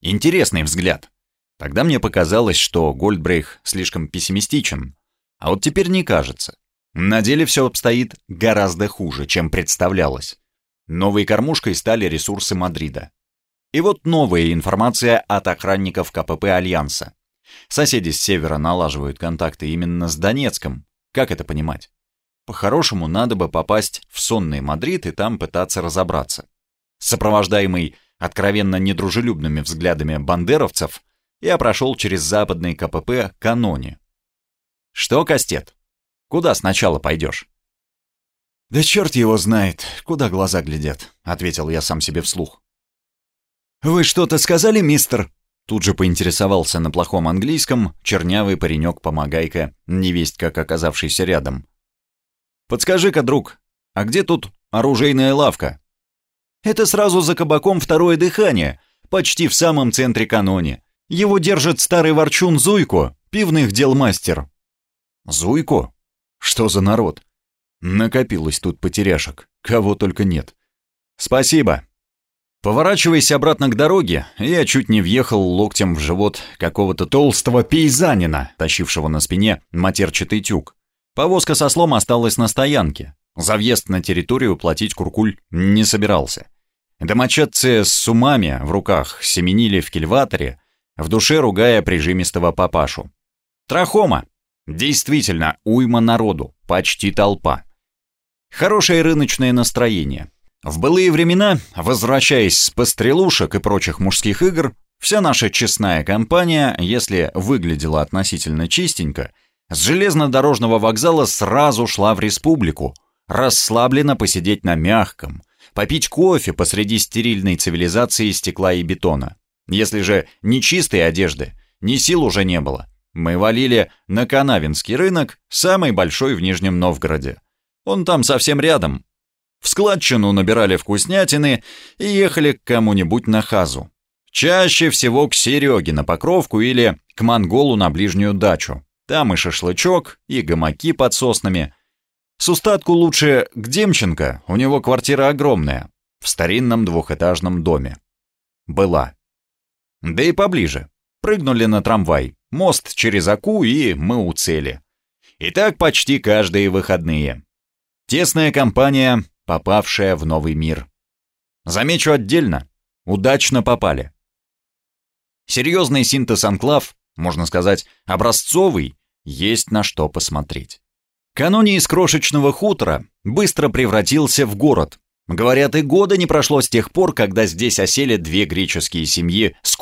Интересный взгляд. Тогда мне показалось, что Гольдбрейх слишком пессимистичен. А вот теперь не кажется. На деле все обстоит гораздо хуже, чем представлялось. Новой кормушкой стали ресурсы Мадрида. И вот новая информация от охранников КПП Альянса. Соседи с севера налаживают контакты именно с Донецком. Как это понимать? По-хорошему, надо бы попасть в сонный Мадрид и там пытаться разобраться. Сопровождаемый откровенно недружелюбными взглядами бандеровцев, я прошел через западный КПП к. «Что, Кастет, куда сначала пойдешь?» «Да черт его знает, куда глаза глядят», — ответил я сам себе вслух. «Вы что-то сказали, мистер?» Тут же поинтересовался на плохом английском чернявый паренек-помогайка, невесть как оказавшийся рядом. «Подскажи-ка, друг, а где тут оружейная лавка?» «Это сразу за кабаком второе дыхание, почти в самом центре каноне. Его держит старый ворчун Зуйко, пивных дел мастер». «Зуйко? Что за народ? Накопилось тут потеряшек, кого только нет». «Спасибо». Поворачиваясь обратно к дороге, я чуть не въехал локтем в живот какого-то толстого пейзанина, тащившего на спине матерчатый тюк. Повозка со слом осталась на стоянке. За въезд на территорию платить Куркуль не собирался. Домочадцы с сумами в руках семенили в кильваторе, в душе ругая прижимистого папашу. Трахома. Действительно, уйма народу, почти толпа. Хорошее рыночное настроение. В былые времена, возвращаясь с пострелушек и прочих мужских игр, вся наша честная компания, если выглядела относительно чистенько, с железнодорожного вокзала сразу шла в республику, расслабленно посидеть на мягком, попить кофе посреди стерильной цивилизации стекла и бетона. Если же ни чистой одежды, ни сил уже не было. Мы валили на Канавинский рынок, самый большой в Нижнем Новгороде. Он там совсем рядом. В складчину набирали вкуснятины и ехали к кому-нибудь на хазу. Чаще всего к Сереге на Покровку или к Монголу на ближнюю дачу. Там и шашлычок, и гамаки под соснами. С устатку лучше к Демченко, у него квартира огромная, в старинном двухэтажном доме. Была. Да и поближе. Прыгнули на трамвай, мост через Аку, и мы у цели. И так почти каждые выходные. Тесная компания, попавшая в новый мир. Замечу отдельно, удачно попали. Серьезный синтез-анклав, можно сказать, образцовый, есть на что посмотреть. Каноне из крошечного хутора быстро превратился в город, Говорят, и года не прошло с тех пор, когда здесь осели две греческие семьи с.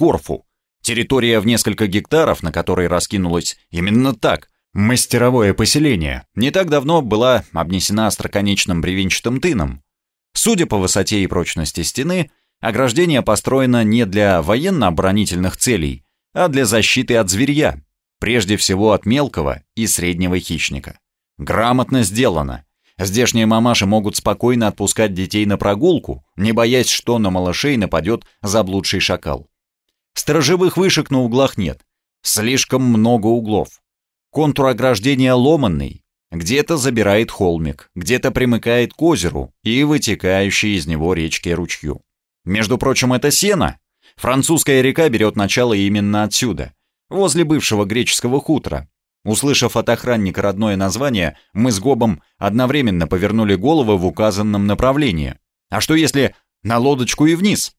Территория в несколько гектаров, на которой раскинулось именно так, мастеровое поселение, не так давно была обнесена остроконечным бревенчатым тыном. Судя по высоте и прочности стены, ограждение построено не для военно-оборонительных целей, а для защиты от зверья, прежде всего от мелкого и среднего хищника. Грамотно сделано, Здешние мамаши могут спокойно отпускать детей на прогулку, не боясь, что на малышей нападет заблудший шакал. Сторожевых вышек на углах нет. Слишком много углов. Контур ограждения ломанный. Где-то забирает холмик, где-то примыкает к озеру и вытекающей из него речки ручью. Между прочим, это сено. Французская река берет начало именно отсюда, возле бывшего греческого хутора, Услышав от охранника родное название, мы с Гобом одновременно повернули головы в указанном направлении. А что если на лодочку и вниз?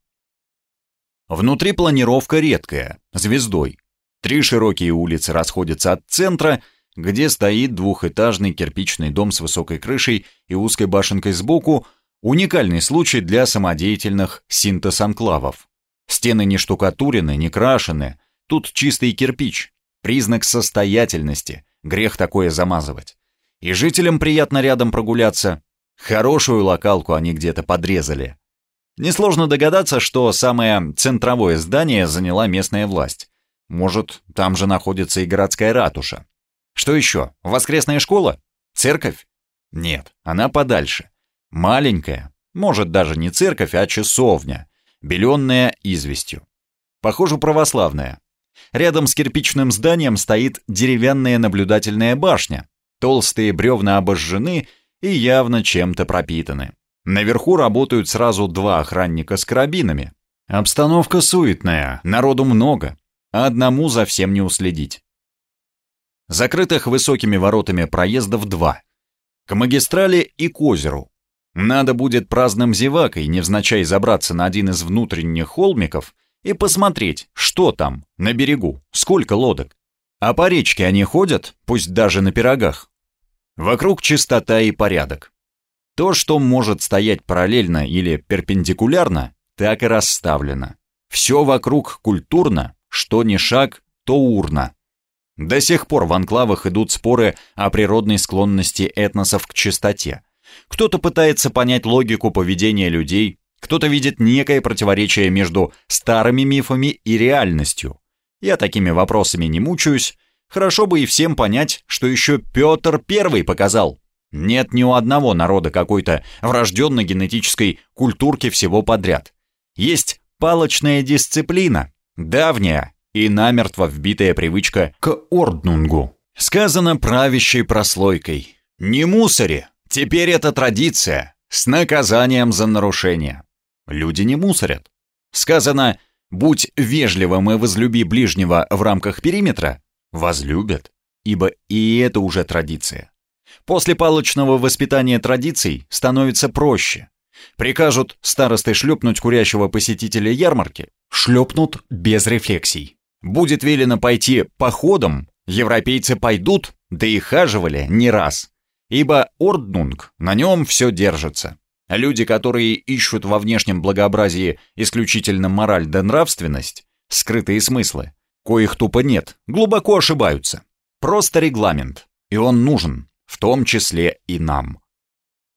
Внутри планировка редкая, звездой. Три широкие улицы расходятся от центра, где стоит двухэтажный кирпичный дом с высокой крышей и узкой башенкой сбоку, уникальный случай для самодеятельных синтез-анклавов. Стены не штукатурены, не крашены, тут чистый кирпич, признак состоятельности, грех такое замазывать. И жителям приятно рядом прогуляться. Хорошую локалку они где-то подрезали. Несложно догадаться, что самое центровое здание заняла местная власть. Может, там же находится и городская ратуша. Что еще? Воскресная школа? Церковь? Нет, она подальше. Маленькая, может даже не церковь, а часовня, беленная известью. Похоже, православная. Рядом с кирпичным зданием стоит деревянная наблюдательная башня. Толстые бревна обожжены и явно чем-то пропитаны. Наверху работают сразу два охранника с карабинами. Обстановка суетная, народу много, а одному за всем не уследить. Закрытых высокими воротами проездов два. К магистрали и к озеру. Надо будет праздным зевакой невзначай забраться на один из внутренних холмиков и посмотреть, что там, на берегу, сколько лодок. А по речке они ходят, пусть даже на пирогах. Вокруг чистота и порядок. То, что может стоять параллельно или перпендикулярно, так и расставлено. Все вокруг культурно, что не шаг, то урна. До сих пор в анклавах идут споры о природной склонности этносов к чистоте. Кто-то пытается понять логику поведения людей, кто-то видит некое противоречие между старыми мифами и реальностью. Я такими вопросами не мучаюсь. Хорошо бы и всем понять, что еще Петр Первый показал. Нет ни у одного народа какой-то врожденной генетической культурки всего подряд. Есть палочная дисциплина, давняя и намертво вбитая привычка к орднунгу. Сказано правящей прослойкой. Не мусори, теперь это традиция, с наказанием за нарушение. Люди не мусорят. Сказано «будь вежливым и возлюби ближнего в рамках периметра», возлюбят, ибо и это уже традиция. После палочного воспитания традиций становится проще. Прикажут старосты шлепнуть курящего посетителя ярмарки, шлепнут без рефлексий. Будет велено пойти походом, европейцы пойдут, да и хаживали не раз. Ибо орднунг, на нем все держится. Люди, которые ищут во внешнем благообразии исключительно мораль да нравственность, скрытые смыслы, коих тупо нет, глубоко ошибаются. Просто регламент, и он нужен, в том числе и нам.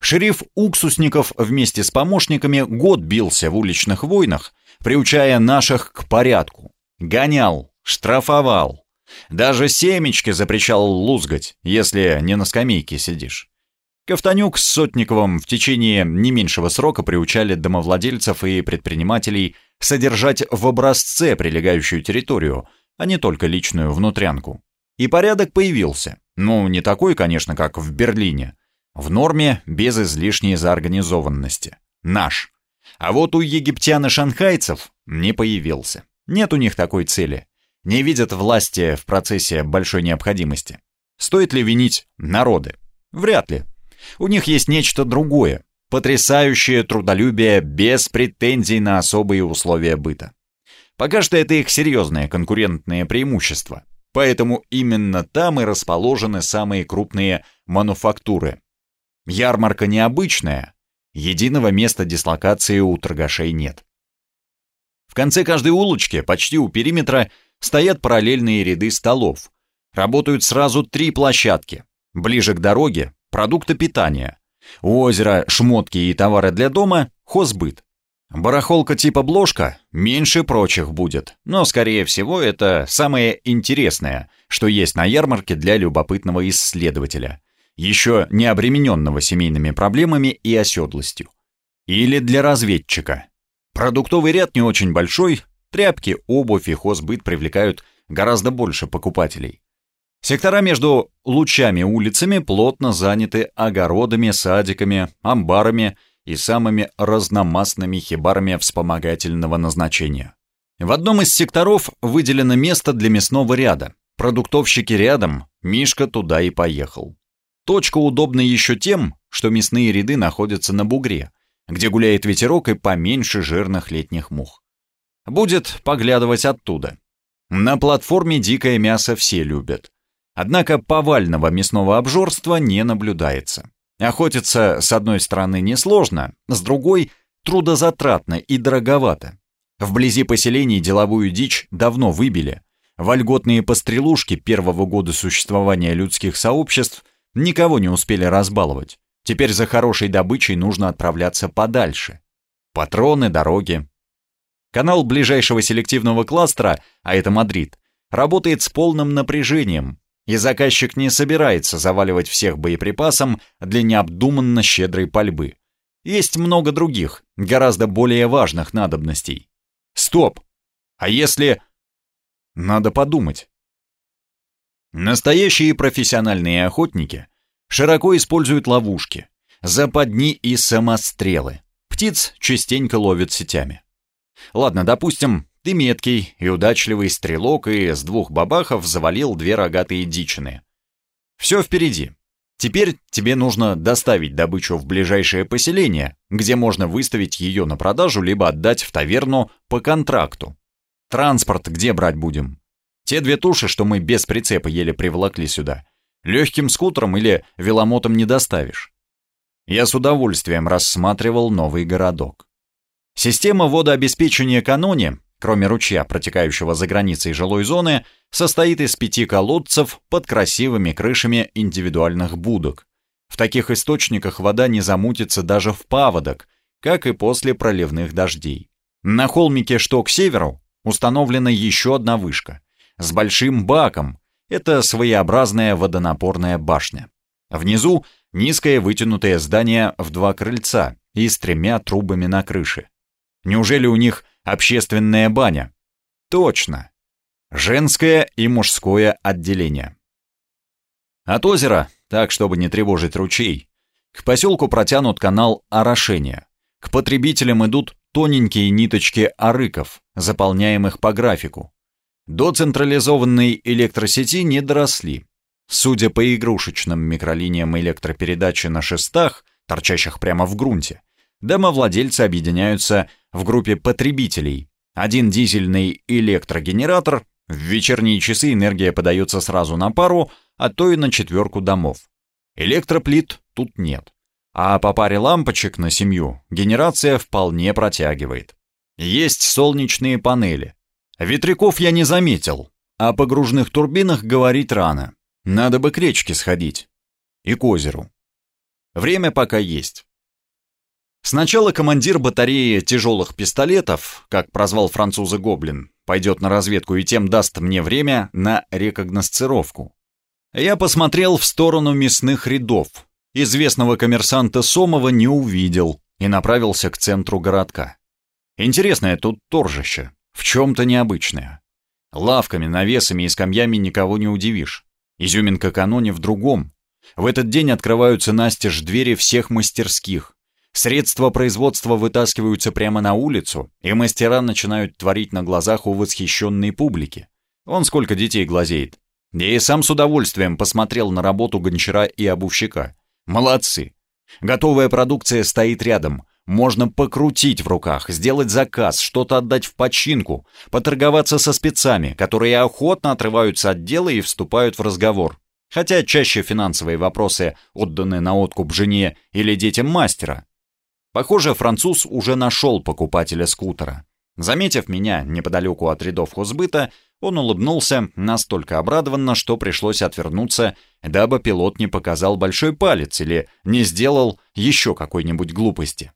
Шериф Уксусников вместе с помощниками год бился в уличных войнах, приучая наших к порядку. Гонял, штрафовал. Даже семечки запрещал лузгать, если не на скамейке сидишь. Ковтанюк с Сотниковым в течение не меньшего срока приучали домовладельцев и предпринимателей содержать в образце прилегающую территорию, а не только личную внутрянку. И порядок появился. Ну, не такой, конечно, как в Берлине. В норме, без излишней заорганизованности. Наш. А вот у египтян и шанхайцев не появился. Нет у них такой цели. Не видят власти в процессе большой необходимости. Стоит ли винить народы? Вряд ли. У них есть нечто другое, потрясающее трудолюбие без претензий на особые условия быта. Пока что это их серьезное конкурентное преимущество, поэтому именно там и расположены самые крупные мануфактуры. Ярмарка необычная, единого места дислокации у торгашей нет. В конце каждой улочки, почти у периметра, стоят параллельные ряды столов. Работают сразу три площадки. Ближе к дороге продукты питания. У озера шмотки и товары для дома – хозбыт. Барахолка типа бложка меньше прочих будет, но, скорее всего, это самое интересное, что есть на ярмарке для любопытного исследователя, еще не обремененного семейными проблемами и оседлостью. Или для разведчика. Продуктовый ряд не очень большой, тряпки, обувь и хозбыт привлекают гораздо больше покупателей. Сектора между лучами улицами плотно заняты огородами, садиками, амбарами и самыми разномастными хибарами вспомогательного назначения. В одном из секторов выделено место для мясного ряда. Продуктовщики рядом, Мишка туда и поехал. Точка удобна еще тем, что мясные ряды находятся на бугре, где гуляет ветерок и поменьше жирных летних мух. Будет поглядывать оттуда. На платформе дикое мясо все любят. Однако повального мясного обжорства не наблюдается. Охотиться, с одной стороны, несложно, с другой — трудозатратно и дороговато. Вблизи поселений деловую дичь давно выбили. Вольготные пострелушки первого года существования людских сообществ никого не успели разбаловать. Теперь за хорошей добычей нужно отправляться подальше. Патроны, дороги. Канал ближайшего селективного кластера, а это Мадрид, работает с полным напряжением, и заказчик не собирается заваливать всех боеприпасом для необдуманно щедрой пальбы. Есть много других, гораздо более важных надобностей. Стоп! А если... Надо подумать. Настоящие профессиональные охотники широко используют ловушки, западни и самострелы. Птиц частенько ловят сетями. Ладно, допустим, ты меткий и удачливый стрелок и с двух бабахов завалил две рогатые дичины. Все впереди. Теперь тебе нужно доставить добычу в ближайшее поселение, где можно выставить ее на продажу либо отдать в таверну по контракту. Транспорт где брать будем? Те две туши, что мы без прицепа еле приволокли сюда, легким скутером или веломотом не доставишь. Я с удовольствием рассматривал новый городок. Система водообеспечения каноне кроме ручья, протекающего за границей жилой зоны, состоит из пяти колодцев под красивыми крышами индивидуальных будок. В таких источниках вода не замутится даже в паводок, как и после проливных дождей. На холмике, что к северу, установлена еще одна вышка с большим баком. Это своеобразная водонапорная башня. Внизу низкое вытянутое здание в два крыльца и с тремя трубами на крыше. Неужели у них Общественная баня. Точно. Женское и мужское отделение. От озера, так чтобы не тревожить ручей, к поселку протянут канал орошения. К потребителям идут тоненькие ниточки арыков, заполняемых по графику. До централизованной электросети не доросли. Судя по игрушечным микролиниям электропередачи на шестах, торчащих прямо в грунте, домовладельцы объединяются в группе потребителей. Один дизельный электрогенератор, в вечерние часы энергия подается сразу на пару, а то и на четверку домов. Электроплит тут нет. А по паре лампочек на семью генерация вполне протягивает. Есть солнечные панели. Ветряков я не заметил, о погружных турбинах говорить рано. Надо бы к речке сходить. И к озеру. Время пока есть. Сначала командир батареи тяжелых пистолетов, как прозвал француза Гоблин, пойдет на разведку и тем даст мне время на рекогносцировку. Я посмотрел в сторону мясных рядов. Известного коммерсанта Сомова не увидел и направился к центру городка. Интересное тут торжище, в чем-то необычное. Лавками, навесами и скамьями никого не удивишь. Изюминка каноне в другом. В этот день открываются настежь двери всех мастерских, Средства производства вытаскиваются прямо на улицу, и мастера начинают творить на глазах у восхищенной публики. Он сколько детей глазеет. Я и сам с удовольствием посмотрел на работу гончара и обувщика. Молодцы. Готовая продукция стоит рядом. Можно покрутить в руках, сделать заказ, что-то отдать в починку, поторговаться со спецами, которые охотно отрываются от дела и вступают в разговор. Хотя чаще финансовые вопросы отданы на откуп жене или детям мастера. Похоже, француз уже нашел покупателя скутера. Заметив меня неподалеку от рядов хозбыта, он улыбнулся настолько обрадованно, что пришлось отвернуться, дабы пилот не показал большой палец или не сделал еще какой-нибудь глупости.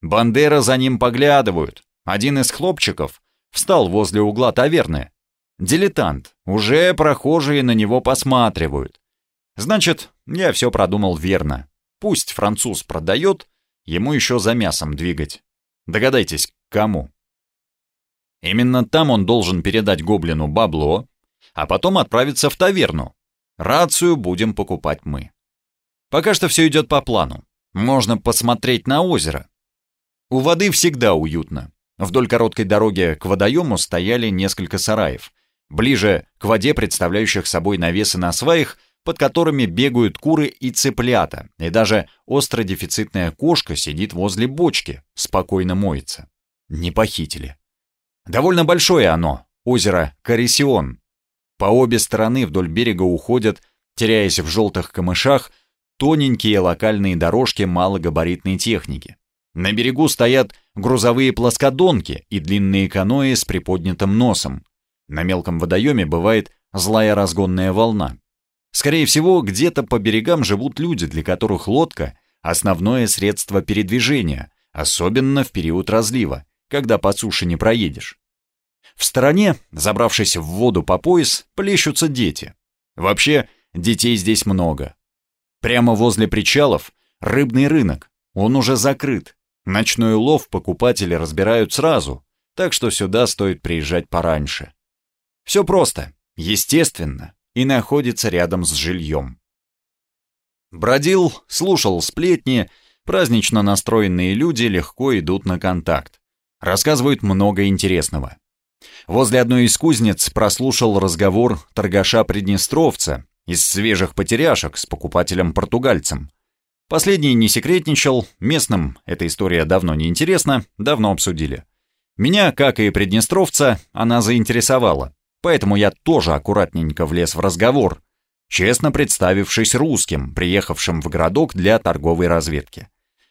Бандера за ним поглядывают. Один из хлопчиков встал возле угла таверны. Дилетант, уже прохожие на него посматривают. Значит, я все продумал верно. Пусть француз продает, Ему еще за мясом двигать. Догадайтесь, кому. Именно там он должен передать гоблину бабло, а потом отправиться в таверну. Рацию будем покупать мы. Пока что все идет по плану. Можно посмотреть на озеро. У воды всегда уютно. Вдоль короткой дороги к водоему стояли несколько сараев. Ближе к воде, представляющих собой навесы на сваях, под которыми бегают куры и цыплята, и даже остродефицитная кошка сидит возле бочки, спокойно моется. Не похитили. Довольно большое оно, озеро Карисион. По обе стороны вдоль берега уходят, теряясь в желтых камышах, тоненькие локальные дорожки малогабаритной техники. На берегу стоят грузовые плоскодонки и длинные каноэ с приподнятым носом. На мелком водоеме бывает злая разгонная волна. Скорее всего, где-то по берегам живут люди, для которых лодка — основное средство передвижения, особенно в период разлива, когда по суше не проедешь. В стороне, забравшись в воду по пояс, плещутся дети. Вообще, детей здесь много. Прямо возле причалов рыбный рынок, он уже закрыт. Ночной улов покупатели разбирают сразу, так что сюда стоит приезжать пораньше. Все просто, естественно, и находится рядом с жильем. Бродил, слушал сплетни, празднично настроенные люди легко идут на контакт. Рассказывают много интересного. Возле одной из кузнец прослушал разговор торгаша-приднестровца из свежих потеряшек с покупателем-португальцем. Последний не секретничал, местным эта история давно не интересна, давно обсудили. Меня, как и приднестровца, она заинтересовала, поэтому я тоже аккуратненько влез в разговор, честно представившись русским, приехавшим в городок для торговой разведки.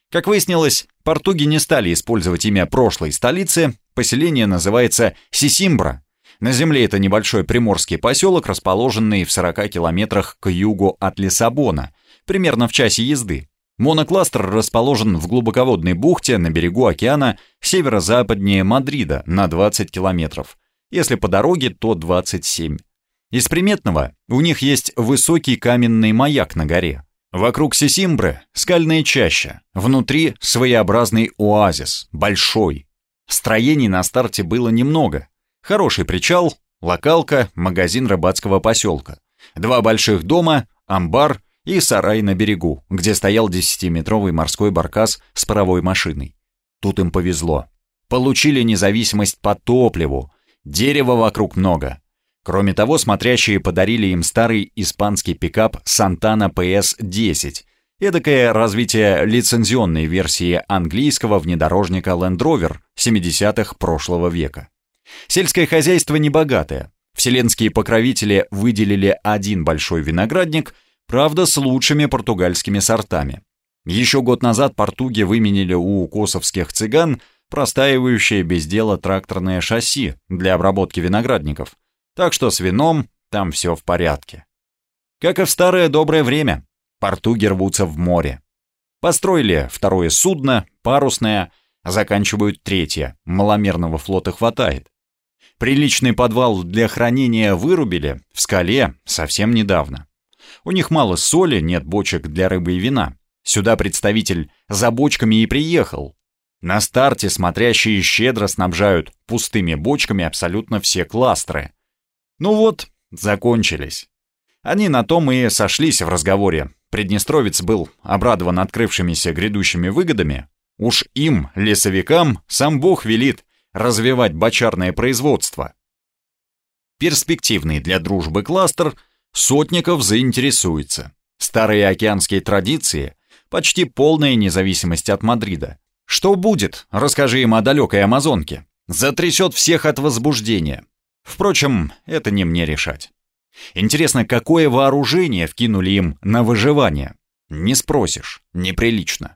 Как выяснилось, португи не стали использовать имя прошлой столицы, поселение называется Сисимбра. На земле это небольшой приморский поселок, расположенный в 40 километрах к югу от Лиссабона, примерно в часе езды. Монокластер расположен в глубоководной бухте на берегу океана северо-западнее Мадрида на 20 километров. Если по дороге, то 27. Из приметного у них есть высокий каменный маяк на горе. Вокруг Сесимбры скальная чаща, внутри своеобразный оазис, большой. Строений на старте было немного. Хороший причал, локалка, магазин рыбацкого поселка. Два больших дома, амбар и сарай на берегу, где стоял десятиметровый морской баркас с паровой машиной. Тут им повезло. Получили независимость по топливу. Дерева вокруг много. Кроме того, смотрящие подарили им старый испанский пикап Santana PS-10, эдакое развитие лицензионной версии английского внедорожника Land Rover 70-х прошлого века. Сельское хозяйство небогатое. Вселенские покровители выделили один большой виноградник, правда с лучшими португальскими сортами. Еще год назад португи выменили у косовских цыган простаивающее без дела тракторное шасси для обработки виноградников – так что с вином там все в порядке. Как и в старое доброе время, португи рвутся в море. Построили второе судно, парусное, заканчивают третье, маломерного флота хватает. Приличный подвал для хранения вырубили в скале совсем недавно. У них мало соли, нет бочек для рыбы и вина. Сюда представитель за бочками и приехал. На старте смотрящие щедро снабжают пустыми бочками абсолютно все кластеры. Ну вот, закончились. Они на том и сошлись в разговоре. Приднестровец был обрадован открывшимися грядущими выгодами. Уж им, лесовикам, сам Бог велит развивать бочарное производство. Перспективный для дружбы кластер Сотников заинтересуется. Старые океанские традиции, почти полная независимость от Мадрида. Что будет, расскажи им о далекой Амазонке. Затрясет всех от возбуждения. Впрочем, это не мне решать. Интересно, какое вооружение вкинули им на выживание? Не спросишь, неприлично.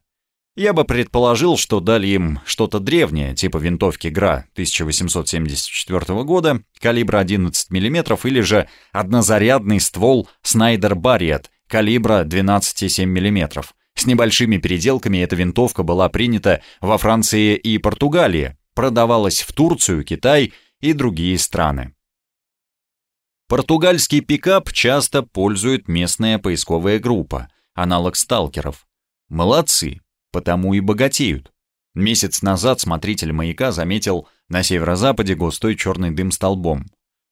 Я бы предположил, что дали им что-то древнее, типа винтовки ГРА 1874 года, калибра 11 мм, или же однозарядный ствол Снайдер Барриет калибра 12,7 мм. С небольшими переделками эта винтовка была принята во Франции и Португалии, продавалась в Турцию, Китай и другие страны. Португальский пикап часто пользует местная поисковая группа, аналог сталкеров. Молодцы, потому и богатеют. Месяц назад смотритель маяка заметил на северо-западе густой черный дым столбом.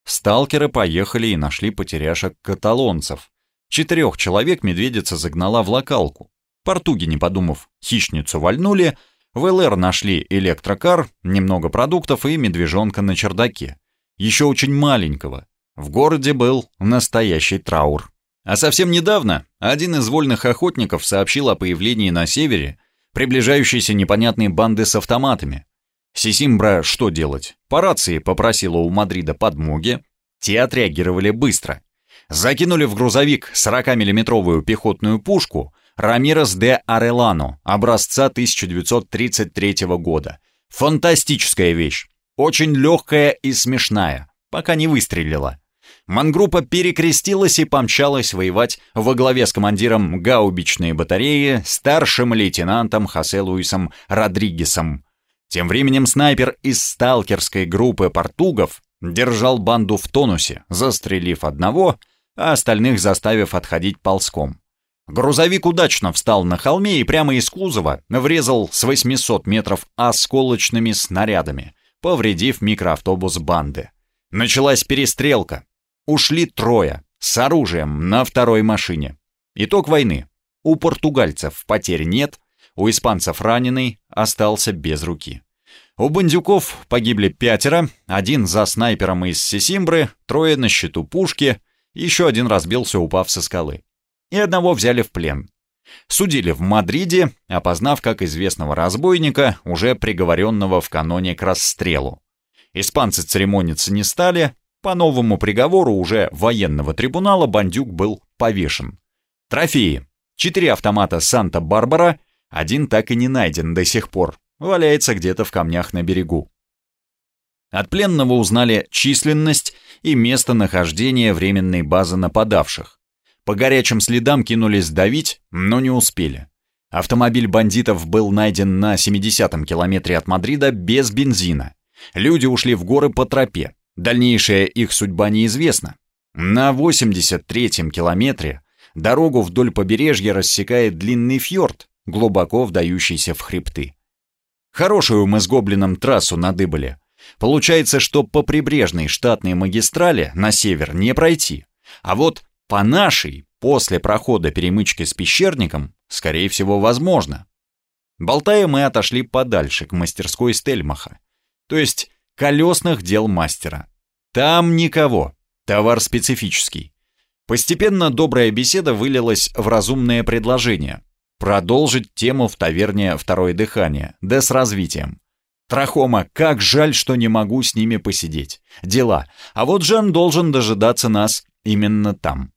Сталкеры поехали и нашли потеряшек каталонцев. Четырех человек медведица загнала в локалку. Португи, не подумав, хищницу вальнули, в ЛР нашли электрокар, немного продуктов и медвежонка на чердаке. Еще очень маленького. В городе был настоящий траур. А совсем недавно один из вольных охотников сообщил о появлении на севере приближающейся непонятной банды с автоматами. Сисимбра что делать? По рации попросила у Мадрида подмоги. Те отреагировали быстро. Закинули в грузовик 40-миллиметровую пехотную пушку Рамирес де Арелано образца 1933 года. Фантастическая вещь. Очень легкая и смешная, пока не выстрелила. Мангруппа перекрестилась и помчалась воевать во главе с командиром гаубичной батареи старшим лейтенантом Хосе Луисом Родригесом. Тем временем снайпер из сталкерской группы португов держал банду в тонусе, застрелив одного, а остальных заставив отходить ползком. Грузовик удачно встал на холме и прямо из кузова врезал с 800 метров осколочными снарядами, повредив микроавтобус банды. Началась перестрелка. Ушли трое, с оружием, на второй машине. Итог войны. У португальцев потерь нет, у испанцев раненый остался без руки. У бандюков погибли пятеро, один за снайпером из Сесимбры, трое на счету пушки, еще один разбился, упав со скалы и одного взяли в плен. Судили в Мадриде, опознав как известного разбойника, уже приговоренного в каноне к расстрелу. Испанцы церемониться не стали, по новому приговору уже военного трибунала бандюк был повешен. Трофеи. Четыре автомата «Санта-Барбара», один так и не найден до сих пор, валяется где-то в камнях на берегу. От пленного узнали численность и местонахождение временной базы нападавших. По горячим следам кинулись давить, но не успели. Автомобиль бандитов был найден на 70-м километре от Мадрида без бензина. Люди ушли в горы по тропе. Дальнейшая их судьба неизвестна. На 83-м километре дорогу вдоль побережья рассекает длинный фьорд, глубоко вдающийся в хребты. Хорошую мы с Гоблином трассу надыбали. Получается, что по прибрежной штатной магистрали на север не пройти. А вот по нашей, после прохода перемычки с пещерником, скорее всего, возможно. Болтая, мы отошли подальше, к мастерской Стельмаха. То есть колесных дел мастера. Там никого. Товар специфический. Постепенно добрая беседа вылилась в разумное предложение. Продолжить тему в таверне «Второе дыхание», да с развитием. Трахома, как жаль, что не могу с ними посидеть. Дела. А вот Жан должен дожидаться нас именно там.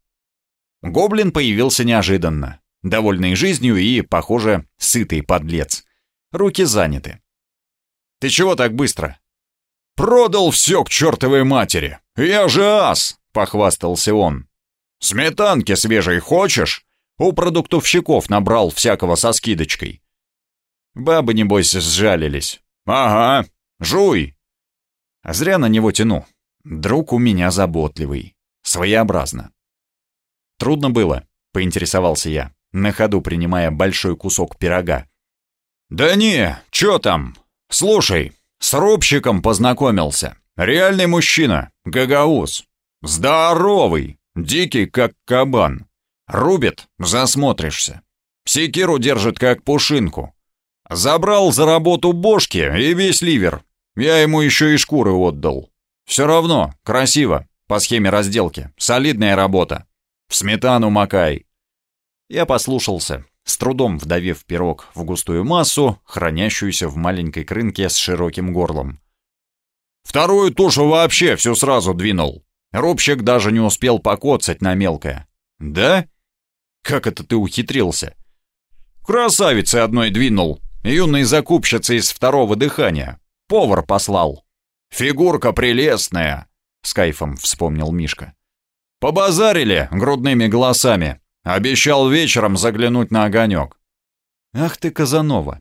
Гоблин появился неожиданно, довольный жизнью и, похоже, сытый подлец. Руки заняты. «Ты чего так быстро?» «Продал все к чертовой матери! Я же ас!» — похвастался он. «Сметанки свежей хочешь?» У продуктовщиков набрал всякого со скидочкой. Бабы, небось, сжалились. «Ага, жуй!» Зря на него тяну. Друг у меня заботливый. Своеобразно. «Трудно было?» — поинтересовался я, на ходу принимая большой кусок пирога. «Да не, чё там? Слушай, с рубщиком познакомился. Реальный мужчина, гагаус. Здоровый, дикий, как кабан. Рубит, засмотришься. Секиру держит, как пушинку. Забрал за работу бошки и весь ливер. Я ему еще и шкуры отдал. Все равно, красиво, по схеме разделки. Солидная работа. В сметану макай!» Я послушался, с трудом вдавив пирог в густую массу, хранящуюся в маленькой крынке с широким горлом. «Вторую тушу вообще всю сразу двинул. Рубщик даже не успел покоцать на мелкое. Да? Как это ты ухитрился?» «Красавицы одной двинул, юной закупщицы из второго дыхания. Повар послал. Фигурка прелестная!» — с кайфом вспомнил Мишка. Побазарили грудными голосами. Обещал вечером заглянуть на огонек. Ах ты, Казанова.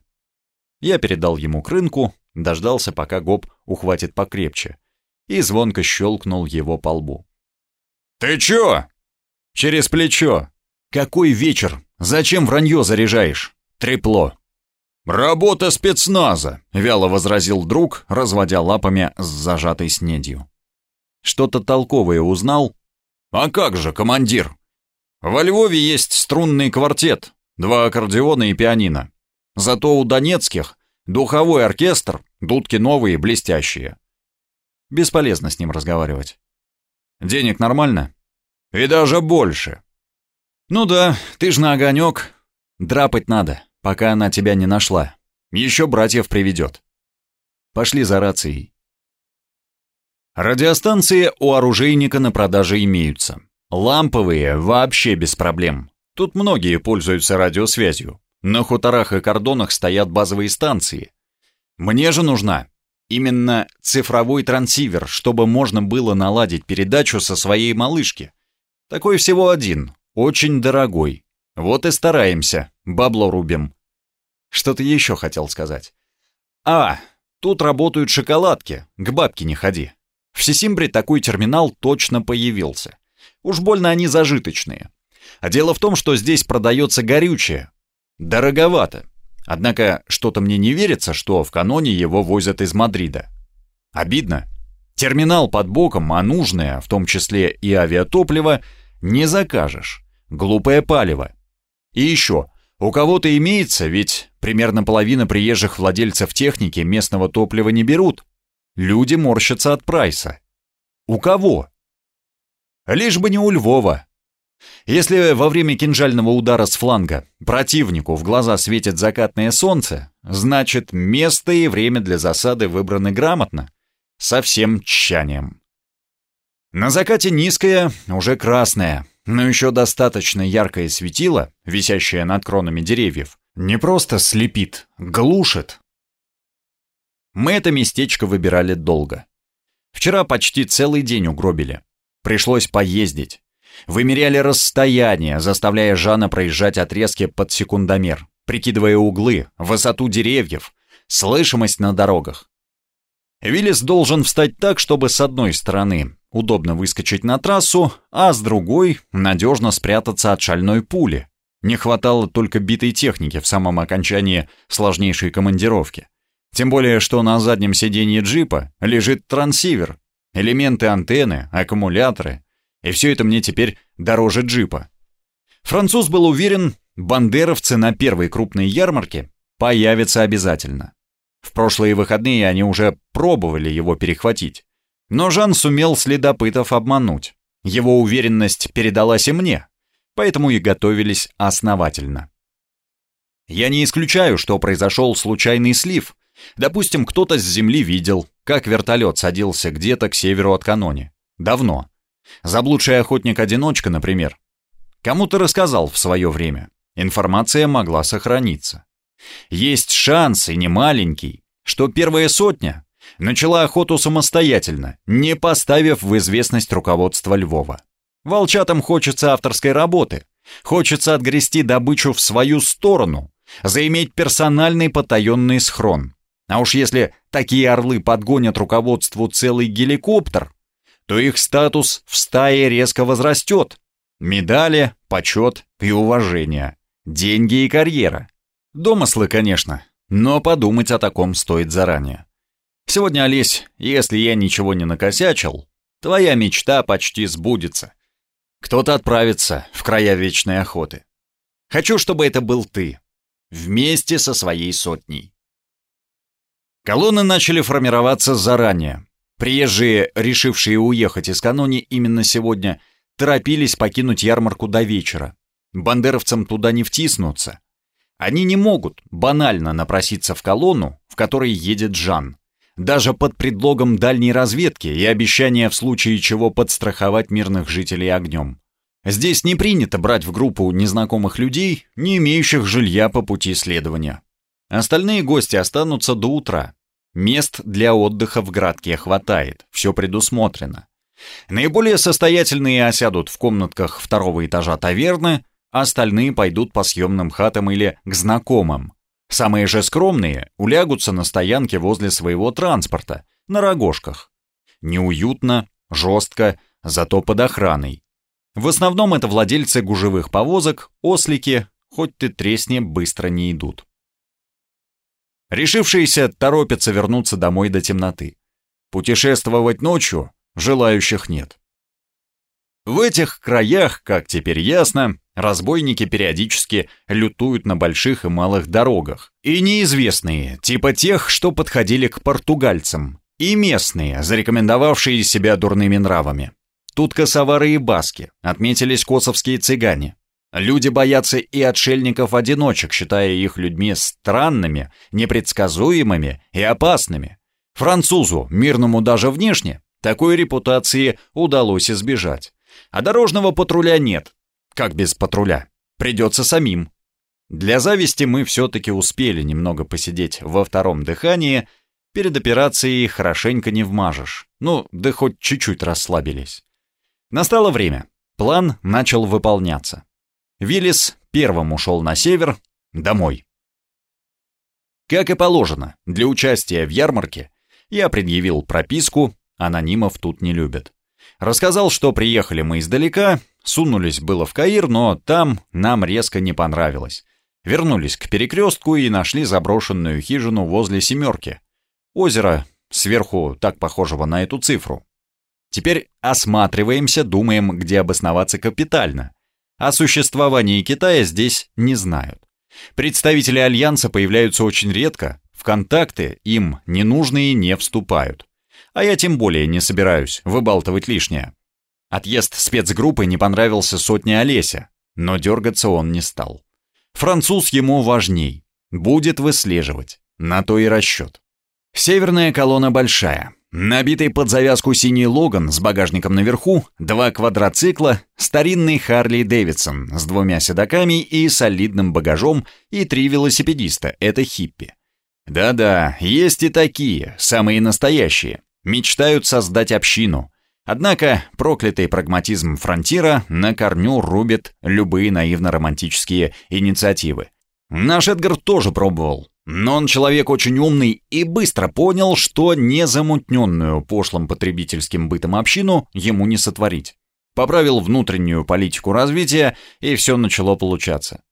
Я передал ему к рынку, дождался, пока Гоб ухватит покрепче, и звонко щелкнул его по лбу. «Ты чё?» «Через плечо. Какой вечер? Зачем вранье заряжаешь? Трепло». «Работа спецназа», — вяло возразил друг, разводя лапами с зажатой снедью. «Что-то толковое узнал?» «А как же, командир? Во Львове есть струнный квартет, два аккордеона и пианино. Зато у донецких духовой оркестр, дудки новые, блестящие. Бесполезно с ним разговаривать. Денег нормально? И даже больше. Ну да, ты ж на огонек. Драпать надо, пока она тебя не нашла. Еще братьев приведет. Пошли за рацией. Радиостанции у оружейника на продаже имеются. Ламповые вообще без проблем. Тут многие пользуются радиосвязью. На хуторах и кордонах стоят базовые станции. Мне же нужна именно цифровой трансивер, чтобы можно было наладить передачу со своей малышки. Такой всего один, очень дорогой. Вот и стараемся, бабло рубим. Что-то еще хотел сказать. А, тут работают шоколадки, к бабке не ходи. В Сисимбре такой терминал точно появился. Уж больно они зажиточные. А дело в том, что здесь продается горючее. Дороговато. Однако что-то мне не верится, что в каноне его возят из Мадрида. Обидно. Терминал под боком, а нужное, в том числе и авиатопливо, не закажешь. Глупое палево. И еще, у кого-то имеется, ведь примерно половина приезжих владельцев техники местного топлива не берут. Люди морщатся от прайса. У кого? Лишь бы не у Львова. Если во время кинжального удара с фланга противнику в глаза светит закатное солнце, значит место и время для засады выбраны грамотно, со всем тщанием. На закате низкое, уже красное, но еще достаточно яркое светило, висящее над кронами деревьев, не просто слепит, глушит. Мы это местечко выбирали долго. Вчера почти целый день угробили. Пришлось поездить. Вымеряли расстояние, заставляя Жана проезжать отрезки под секундомер, прикидывая углы, высоту деревьев, слышимость на дорогах. Виллис должен встать так, чтобы с одной стороны удобно выскочить на трассу, а с другой надежно спрятаться от шальной пули. Не хватало только битой техники в самом окончании сложнейшей командировки. Тем более, что на заднем сиденье джипа лежит трансивер, элементы антенны, аккумуляторы, и все это мне теперь дороже джипа. Француз был уверен, бандеровцы на первой крупной ярмарке появятся обязательно. В прошлые выходные они уже пробовали его перехватить. Но Жан сумел следопытов обмануть. Его уверенность передалась и мне, поэтому и готовились основательно. Я не исключаю, что произошел случайный слив. Допустим, кто-то с земли видел, как вертолет садился где-то к северу от Канони. Давно. Заблудший охотник-одиночка, например. Кому-то рассказал в свое время. Информация могла сохраниться. Есть шанс, и не маленький, что первая сотня начала охоту самостоятельно, не поставив в известность руководство Львова. Волчатам хочется авторской работы, хочется отгрести добычу в свою сторону, заиметь персональный потаенный схрон. А уж если такие орлы подгонят руководству целый геликоптер, то их статус в стае резко возрастет. Медали, почет и уважение, деньги и карьера. Домыслы, конечно, но подумать о таком стоит заранее. Сегодня, Олесь, если я ничего не накосячил, твоя мечта почти сбудется. Кто-то отправится в края вечной охоты. Хочу, чтобы это был ты, вместе со своей сотней. Колонны начали формироваться заранее, Приезжие, решившие уехать из Канони именно сегодня, торопились покинуть ярмарку до вечера. Бандеровцам туда не втиснуться. Они не могут банально напроситься в колонну, в которой едет Жан. Даже под предлогом дальней разведки и обещания в случае чего подстраховать мирных жителей огнем. Здесь не принято брать в группу незнакомых людей, не имеющих жилья по пути следования. Остальные гости останутся до утра, Мест для отдыха в Градке хватает, все предусмотрено. Наиболее состоятельные осядут в комнатках второго этажа таверны, а остальные пойдут по съемным хатам или к знакомым. Самые же скромные улягутся на стоянке возле своего транспорта, на рогожках. Неуютно, жестко, зато под охраной. В основном это владельцы гужевых повозок, ослики, хоть ты тресни, быстро не идут. Решившиеся торопятся вернуться домой до темноты. Путешествовать ночью желающих нет. В этих краях, как теперь ясно, разбойники периодически лютуют на больших и малых дорогах. И неизвестные, типа тех, что подходили к португальцам, и местные, зарекомендовавшие себя дурными нравами. Тут косовары и баски, отметились косовские цыгане. Люди боятся и отшельников-одиночек, считая их людьми странными, непредсказуемыми и опасными. Французу, мирному даже внешне, такой репутации удалось избежать. А дорожного патруля нет. Как без патруля? Придется самим. Для зависти мы все-таки успели немного посидеть во втором дыхании. Перед операцией хорошенько не вмажешь. Ну, да хоть чуть-чуть расслабились. Настало время. План начал выполняться. Виллис первым ушел на север, домой. Как и положено, для участия в ярмарке я предъявил прописку, анонимов тут не любят. Рассказал, что приехали мы издалека, сунулись было в Каир, но там нам резко не понравилось. Вернулись к перекрестку и нашли заброшенную хижину возле «семерки». Озеро, сверху так похожего на эту цифру. Теперь осматриваемся, думаем, где обосноваться капитально. О существовании Китая здесь не знают. Представители Альянса появляются очень редко, в контакты им ненужные не вступают. А я тем более не собираюсь выбалтывать лишнее. Отъезд спецгруппы не понравился сотне Олеся, но дергаться он не стал. Француз ему важней, будет выслеживать, на то и расчет. Северная колонна большая, Набитый под завязку синий Логан с багажником наверху, два квадроцикла, старинный Харли Дэвидсон с двумя седаками и солидным багажом и три велосипедиста — это хиппи. Да-да, есть и такие, самые настоящие. Мечтают создать общину. Однако проклятый прагматизм фронтира на корню рубит любые наивно-романтические инициативы. Наш Эдгар тоже пробовал, но он человек очень умный и быстро понял, что незамутненную пошлым потребительским бытом общину ему не сотворить. Поправил внутреннюю политику развития, и все начало получаться.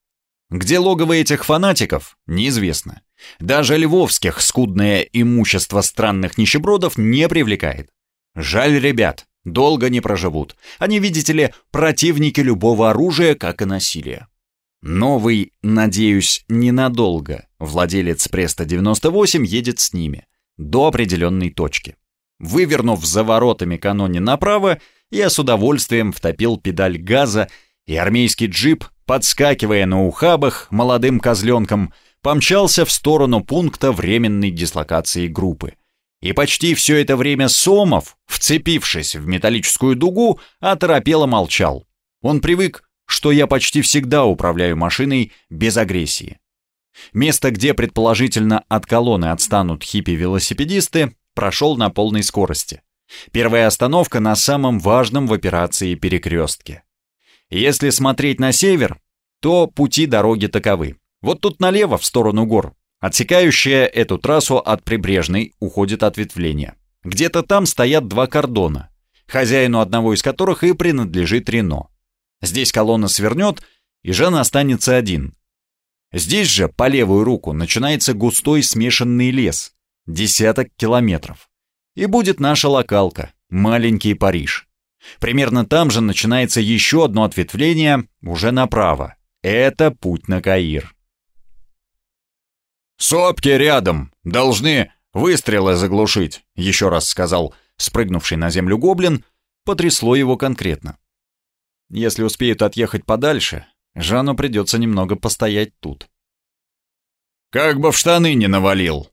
Где логово этих фанатиков, неизвестно. Даже львовских скудное имущество странных нищебродов не привлекает. Жаль ребят, долго не проживут. Они, видите ли, противники любого оружия, как и насилия. Новый, надеюсь, ненадолго. Владелец Преста-98 едет с ними. До определенной точки. Вывернув за воротами каноне направо, я с удовольствием втопил педаль газа, и армейский джип, подскакивая на ухабах молодым козленком, помчался в сторону пункта временной дислокации группы. И почти все это время Сомов, вцепившись в металлическую дугу, оторопело молчал. Он привык что я почти всегда управляю машиной без агрессии. Место, где предположительно от колонны отстанут хиппи-велосипедисты, прошел на полной скорости. Первая остановка на самом важном в операции перекрестке. Если смотреть на север, то пути дороги таковы. Вот тут налево, в сторону гор, отсекающая эту трассу от прибрежной, уходит ответвление. Где-то там стоят два кордона, хозяину одного из которых и принадлежит Рено. Здесь колонна свернет, и Жан останется один. Здесь же, по левую руку, начинается густой смешанный лес, десяток километров. И будет наша локалка, маленький Париж. Примерно там же начинается еще одно ответвление, уже направо. Это путь на Каир. «Сопки рядом, должны выстрелы заглушить», — еще раз сказал спрыгнувший на землю гоблин, потрясло его конкретно. Если успеют отъехать подальше, Жану придется немного постоять тут. «Как бы в штаны не навалил!»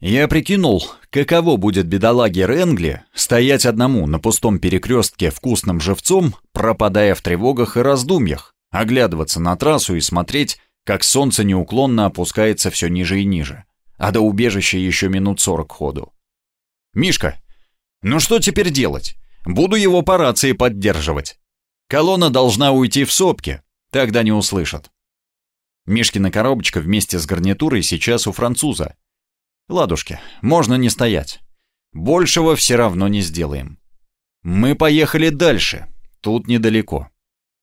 Я прикинул, каково будет бедолаге Ренгли стоять одному на пустом перекрестке вкусным живцом, пропадая в тревогах и раздумьях, оглядываться на трассу и смотреть, как солнце неуклонно опускается все ниже и ниже, а до убежища еще минут сорок ходу. «Мишка, ну что теперь делать? Буду его по рации поддерживать. Колонна должна уйти в сопки, тогда не услышат. Мишкина коробочка вместе с гарнитурой сейчас у француза. Ладушки, можно не стоять. Большего все равно не сделаем. Мы поехали дальше, тут недалеко.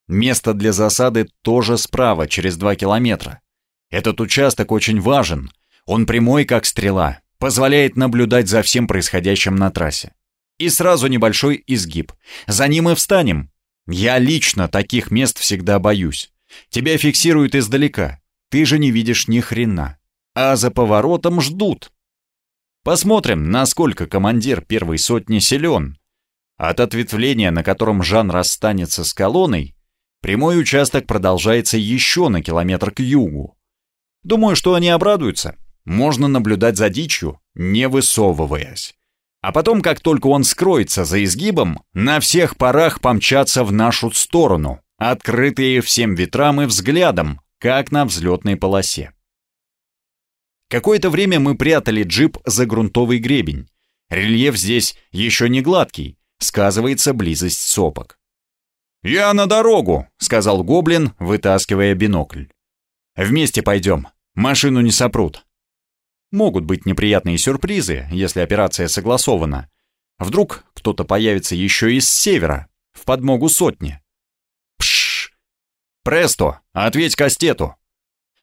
Место для засады тоже справа, через два километра. Этот участок очень важен, он прямой как стрела, позволяет наблюдать за всем происходящим на трассе. И сразу небольшой изгиб. За ним и встанем, я лично таких мест всегда боюсь. Тебя фиксируют издалека. Ты же не видишь ни хрена. А за поворотом ждут. Посмотрим, насколько командир первой сотни силен. От ответвления, на котором Жан расстанется с колонной, прямой участок продолжается еще на километр к югу. Думаю, что они обрадуются. можно наблюдать за дичью, не высовываясь. А потом, как только он скроется за изгибом, на всех парах помчаться в нашу сторону, открытые всем ветрам и взглядом, как на взлетной полосе. Какое-то время мы прятали джип за грунтовый гребень. Рельеф здесь еще не гладкий, сказывается близость сопок. «Я на дорогу», — сказал гоблин, вытаскивая бинокль. «Вместе пойдем, машину не сопрут». Могут быть неприятные сюрпризы, если операция согласована. Вдруг кто-то появится еще из севера, в подмогу сотни. Пшш! Престо, ответь кастету!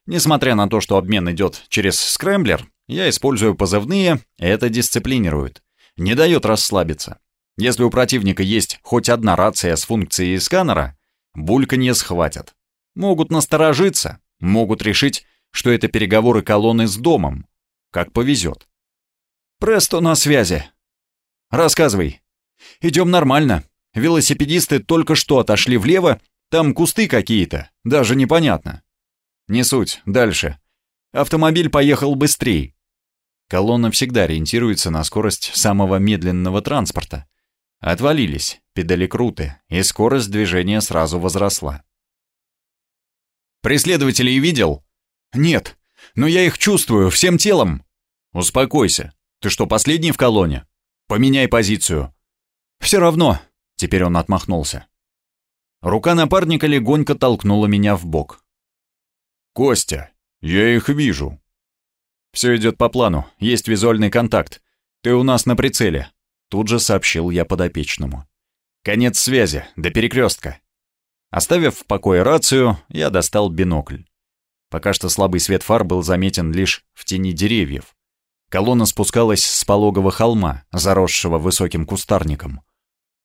Несмотря на то, что обмен идет через скрэмблер, я использую позывные, это дисциплинирует. Не дает расслабиться. Если у противника есть хоть одна рация с функцией сканера, бульканье схватят. Могут насторожиться, могут решить, что это переговоры колонны с домом, как повезет. Престо на связи. Рассказывай. Идем нормально. Велосипедисты только что отошли влево, там кусты какие-то, даже непонятно. Не суть, дальше. Автомобиль поехал быстрее. Колонна всегда ориентируется на скорость самого медленного транспорта. Отвалились, педали круты, и скорость движения сразу возросла. «Преследователей видел?» «Нет, но я их чувствую всем телом». «Успокойся. Ты что, последний в колонне? Поменяй позицию». «Все равно». Теперь он отмахнулся. Рука напарника легонько толкнула меня в бок. «Костя, я их вижу». «Все идет по плану, есть визуальный контакт. Ты у нас на прицеле», — тут же сообщил я подопечному. «Конец связи, до перекрестка». Оставив в покое рацию, я достал бинокль. Пока что слабый свет фар был заметен лишь в тени деревьев. Колонна спускалась с пологого холма, заросшего высоким кустарником.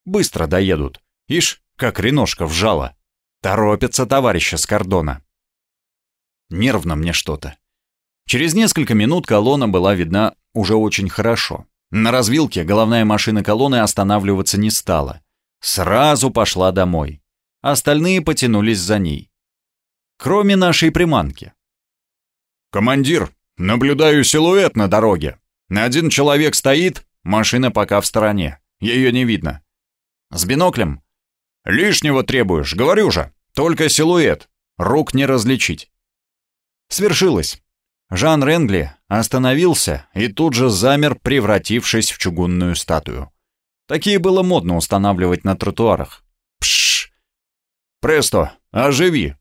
Быстро доедут. Ишь, как реношка вжала. Торопятся товарища с кордона. Нервно мне что-то. Через несколько минут колонна была видна уже очень хорошо. На развилке головная машина колонны останавливаться не стала. Сразу пошла домой. Остальные потянулись за ней. Кроме нашей приманки. «Командир, наблюдаю силуэт на дороге. Один человек стоит, машина пока в стороне. Ее не видно. С биноклем? Лишнего требуешь, говорю же. Только силуэт. Рук не различить». Свершилось. Жан Ренгли остановился и тут же замер, превратившись в чугунную статую. Такие было модно устанавливать на тротуарах. Пшш! Престо, оживи!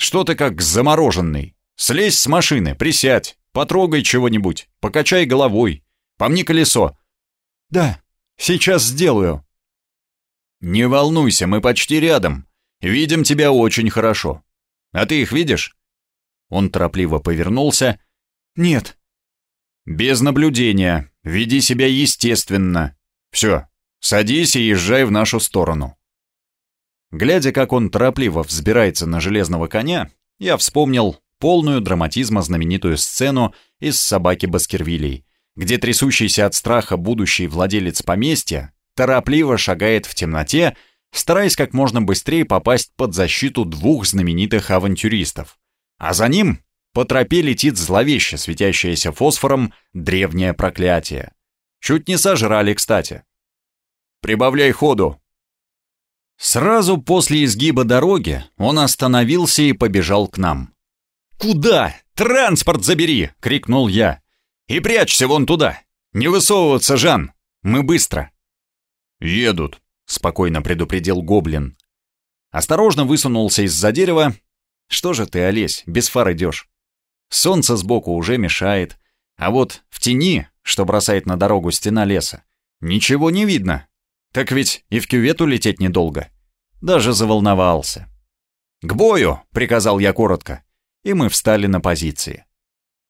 Что ты как замороженный? Слезь с машины, присядь, потрогай чего-нибудь, покачай головой, помни колесо. Да, сейчас сделаю. Не волнуйся, мы почти рядом. Видим тебя очень хорошо. А ты их видишь? Он торопливо повернулся. Нет. Без наблюдения. Веди себя естественно. Все, садись и езжай в нашу сторону. Глядя, как он торопливо взбирается на железного коня, я вспомнил полную драматизма знаменитую сцену из «Собаки Баскервилей», где трясущийся от страха будущий владелец поместья торопливо шагает в темноте, стараясь как можно быстрее попасть под защиту двух знаменитых авантюристов. А за ним по тропе летит зловеще светящееся фосфором древнее проклятие. Чуть не сожрали, кстати. «Прибавляй ходу», Сразу после изгиба дороги он остановился и побежал к нам. «Куда? Транспорт забери!» — крикнул я. «И прячься вон туда! Не высовываться, Жан! Мы быстро!» «Едут», — спокойно предупредил гоблин. Осторожно высунулся из-за дерева. «Что же ты, Олесь, без фар идешь? Солнце сбоку уже мешает, а вот в тени, что бросает на дорогу стена леса, ничего не видно, так ведь и в кювету лететь недолго. Даже заволновался. «К бою!» — приказал я коротко, и мы встали на позиции.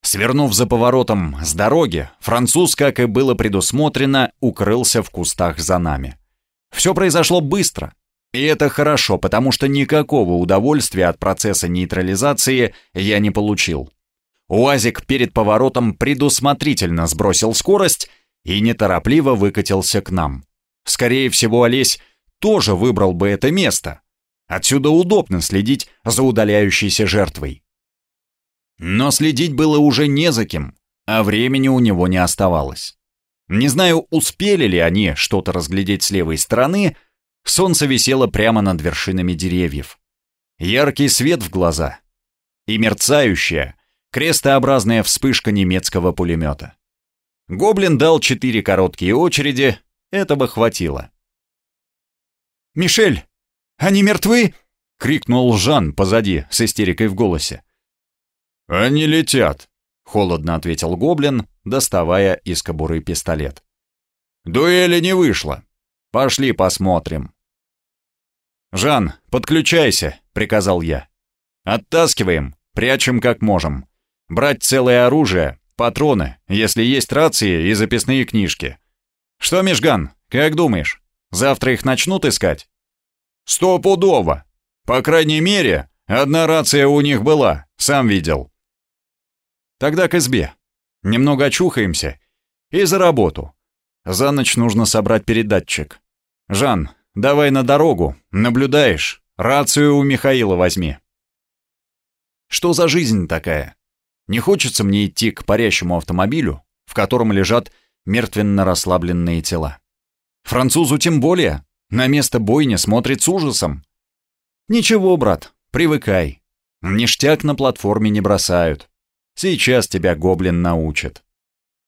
Свернув за поворотом с дороги, француз, как и было предусмотрено, укрылся в кустах за нами. Все произошло быстро. И это хорошо, потому что никакого удовольствия от процесса нейтрализации я не получил. УАЗик перед поворотом предусмотрительно сбросил скорость и неторопливо выкатился к нам. Скорее всего, Олесь тоже выбрал бы это место. Отсюда удобно следить за удаляющейся жертвой. Но следить было уже не за кем. а времени у него не оставалось. Не знаю, успели ли они что-то разглядеть с левой стороны, солнце висело прямо над вершинами деревьев. Яркий свет в глаза и мерцающая, крестообразная вспышка немецкого пулемета. Гоблин дал четыре короткие очереди, этого хватило. «Мишель, они мертвы?» — крикнул Жан позади с истерикой в голосе. «Они летят», — холодно ответил Гоблин, доставая из кобуры пистолет. «Дуэли не вышло. Пошли посмотрим». «Жан, подключайся», — приказал я. «Оттаскиваем, прячем как можем. Брать целое оружие, патроны, если есть рации и записные книжки. Что, Межган, как думаешь, завтра их начнут искать?» «Стопудово. По крайней мере, одна рация у них была, сам видел». «Тогда к избе. Немного очухаемся. И за работу. За ночь нужно собрать передатчик. Жан, давай на дорогу, наблюдаешь, рацию у Михаила возьми». Что за жизнь такая? Не хочется мне идти к парящему автомобилю, в котором лежат мертвенно расслабленные тела. Французу тем более, на место бойни смотрит с ужасом. Ничего, брат, привыкай. Ништяк на платформе не бросают. Сейчас тебя гоблин научит.